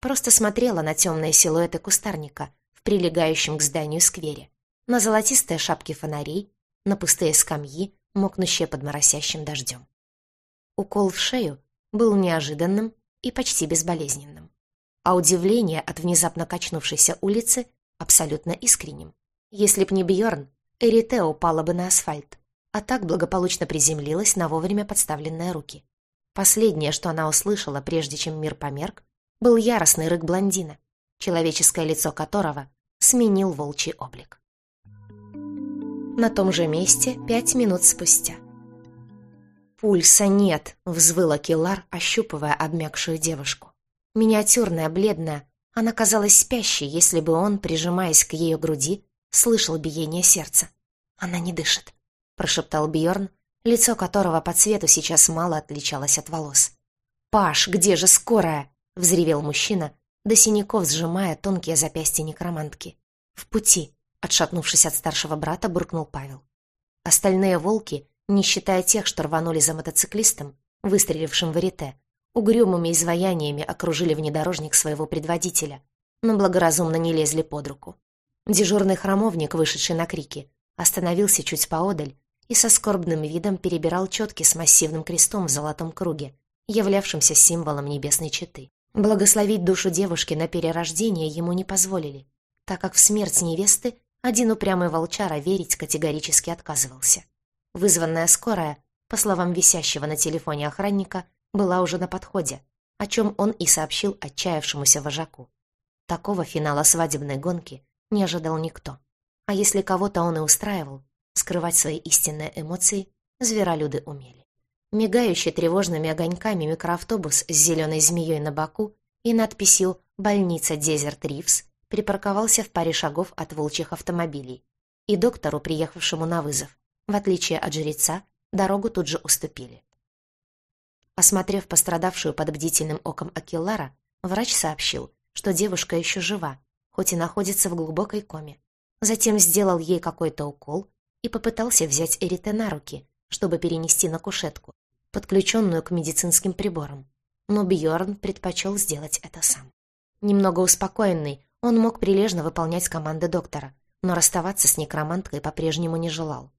Просто смотрела на темные силуэты кустарника в прилегающем к зданию сквере на золотистые шапки фонарей, на пустые скамьи, мокнущие под моросящим дождем. Укол в шею был неожиданным и почти безболезненным, а удивление от внезапно качнувшейся улицы абсолютно искренним. Если б не Бьорн, Эрите упала бы на асфальт, а так благополучно приземлилась на вовремя подставленные руки. Последнее, что она услышала, прежде чем мир померк, был яростный рык блондина, человеческое лицо которого сменил волчий облик на том же месте пять минут спустя. «Пульса нет!» — взвыла Килар, ощупывая обмякшую девушку. Миниатюрная, бледная, она казалась спящей, если бы он, прижимаясь к ее груди, слышал биение сердца. «Она не дышит», — прошептал Бьорн, лицо которого по цвету сейчас мало отличалось от волос. «Паш, где же скорая?» — взревел мужчина, до синяков сжимая тонкие запястья некромантки. «В пути», Отшатнувшись от старшего брата, буркнул Павел. Остальные волки, не считая тех, что рванули за мотоциклистом, выстрелившим в арите, угрюмыми изваяниями окружили внедорожник своего предводителя, но благоразумно не лезли под руку. Дежурный храмовник, вышедший на крики, остановился чуть поодаль и со скорбным видом перебирал четки с массивным крестом в золотом круге, являвшимся символом небесной четы. Благословить душу девушки на перерождение ему не позволили, так как в смерть невесты один упрямый волчара верить категорически отказывался. Вызванная скорая, по словам висящего на телефоне охранника, была уже на подходе, о чем он и сообщил отчаявшемуся вожаку. Такого финала свадебной гонки не ожидал никто. А если кого-то он и устраивал, скрывать свои истинные эмоции зверолюды умели. Мигающий тревожными огоньками микроавтобус с зеленой змеей на боку и надписью «Больница Дезерт Ривз» припарковался в паре шагов от волчьих автомобилей. И доктору, приехавшему на вызов, в отличие от жреца, дорогу тут же уступили. Осмотрев пострадавшую под бдительным оком Акиллара, врач сообщил, что девушка еще жива, хоть и находится в глубокой коме. Затем сделал ей какой-то укол и попытался взять Эрите на руки, чтобы перенести на кушетку, подключенную к медицинским приборам. Но Бьорн предпочел сделать это сам. Немного успокоенный, он мог прилежно выполнять команды доктора, но расставаться с некроманткой по-прежнему не желал.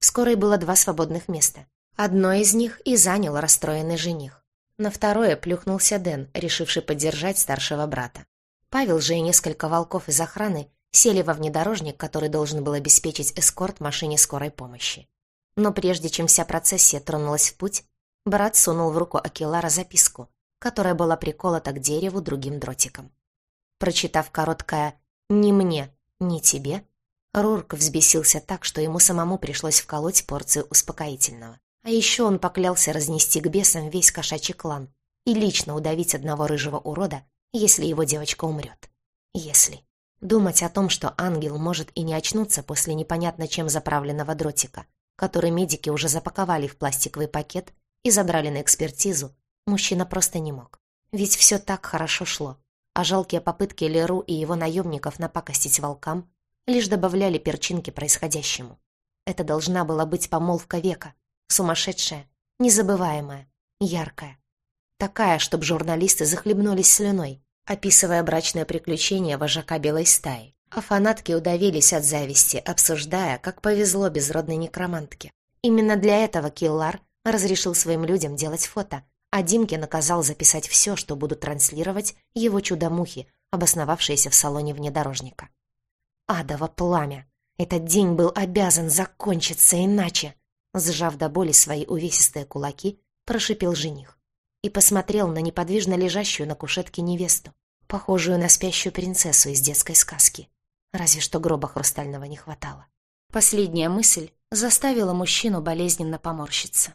В скорой было два свободных места. Одно из них и занял расстроенный жених. На второе плюхнулся Дэн, решивший поддержать старшего брата. Павел же и несколько волков из охраны сели во внедорожник, который должен был обеспечить эскорт машине скорой помощи. Но прежде чем вся процессия тронулась в путь, брат сунул в руку Акилара записку, которая была приколота к дереву другим дротиком. Прочитав короткое «ни мне, ни тебе», Рурк взбесился так, что ему самому пришлось вколоть порцию успокоительного. А еще он поклялся разнести к бесам весь кошачий клан и лично удавить одного рыжего урода, если его девочка умрет. Если. Думать о том, что ангел может и не очнуться после непонятно чем заправленного дротика, который медики уже запаковали в пластиковый пакет и забрали на экспертизу, мужчина просто не мог. Ведь все так хорошо шло, а жалкие попытки Леру и его наемников напакостить волкам лишь добавляли перчинки происходящему. Это должна была быть помолвка века, сумасшедшая, незабываемая, яркая. Такая, чтобы журналисты захлебнулись слюной, описывая брачное приключение вожака белой стаи. А фанатки удавились от зависти, обсуждая, как повезло безродной некромантке. Именно для этого Киллар разрешил своим людям делать фото, а Димке наказал записать все, что будут транслировать его чудо-мухи, обосновавшиеся в салоне внедорожника. Адово пламя! Этот день был обязан закончиться иначе! Сжав до боли свои увесистые кулаки, прошипел жених и посмотрел на неподвижно лежащую на кушетке невесту, похожую на спящую принцессу из детской сказки. Разве что гроба хрустального не хватало. Последняя мысль заставила мужчину болезненно поморщиться.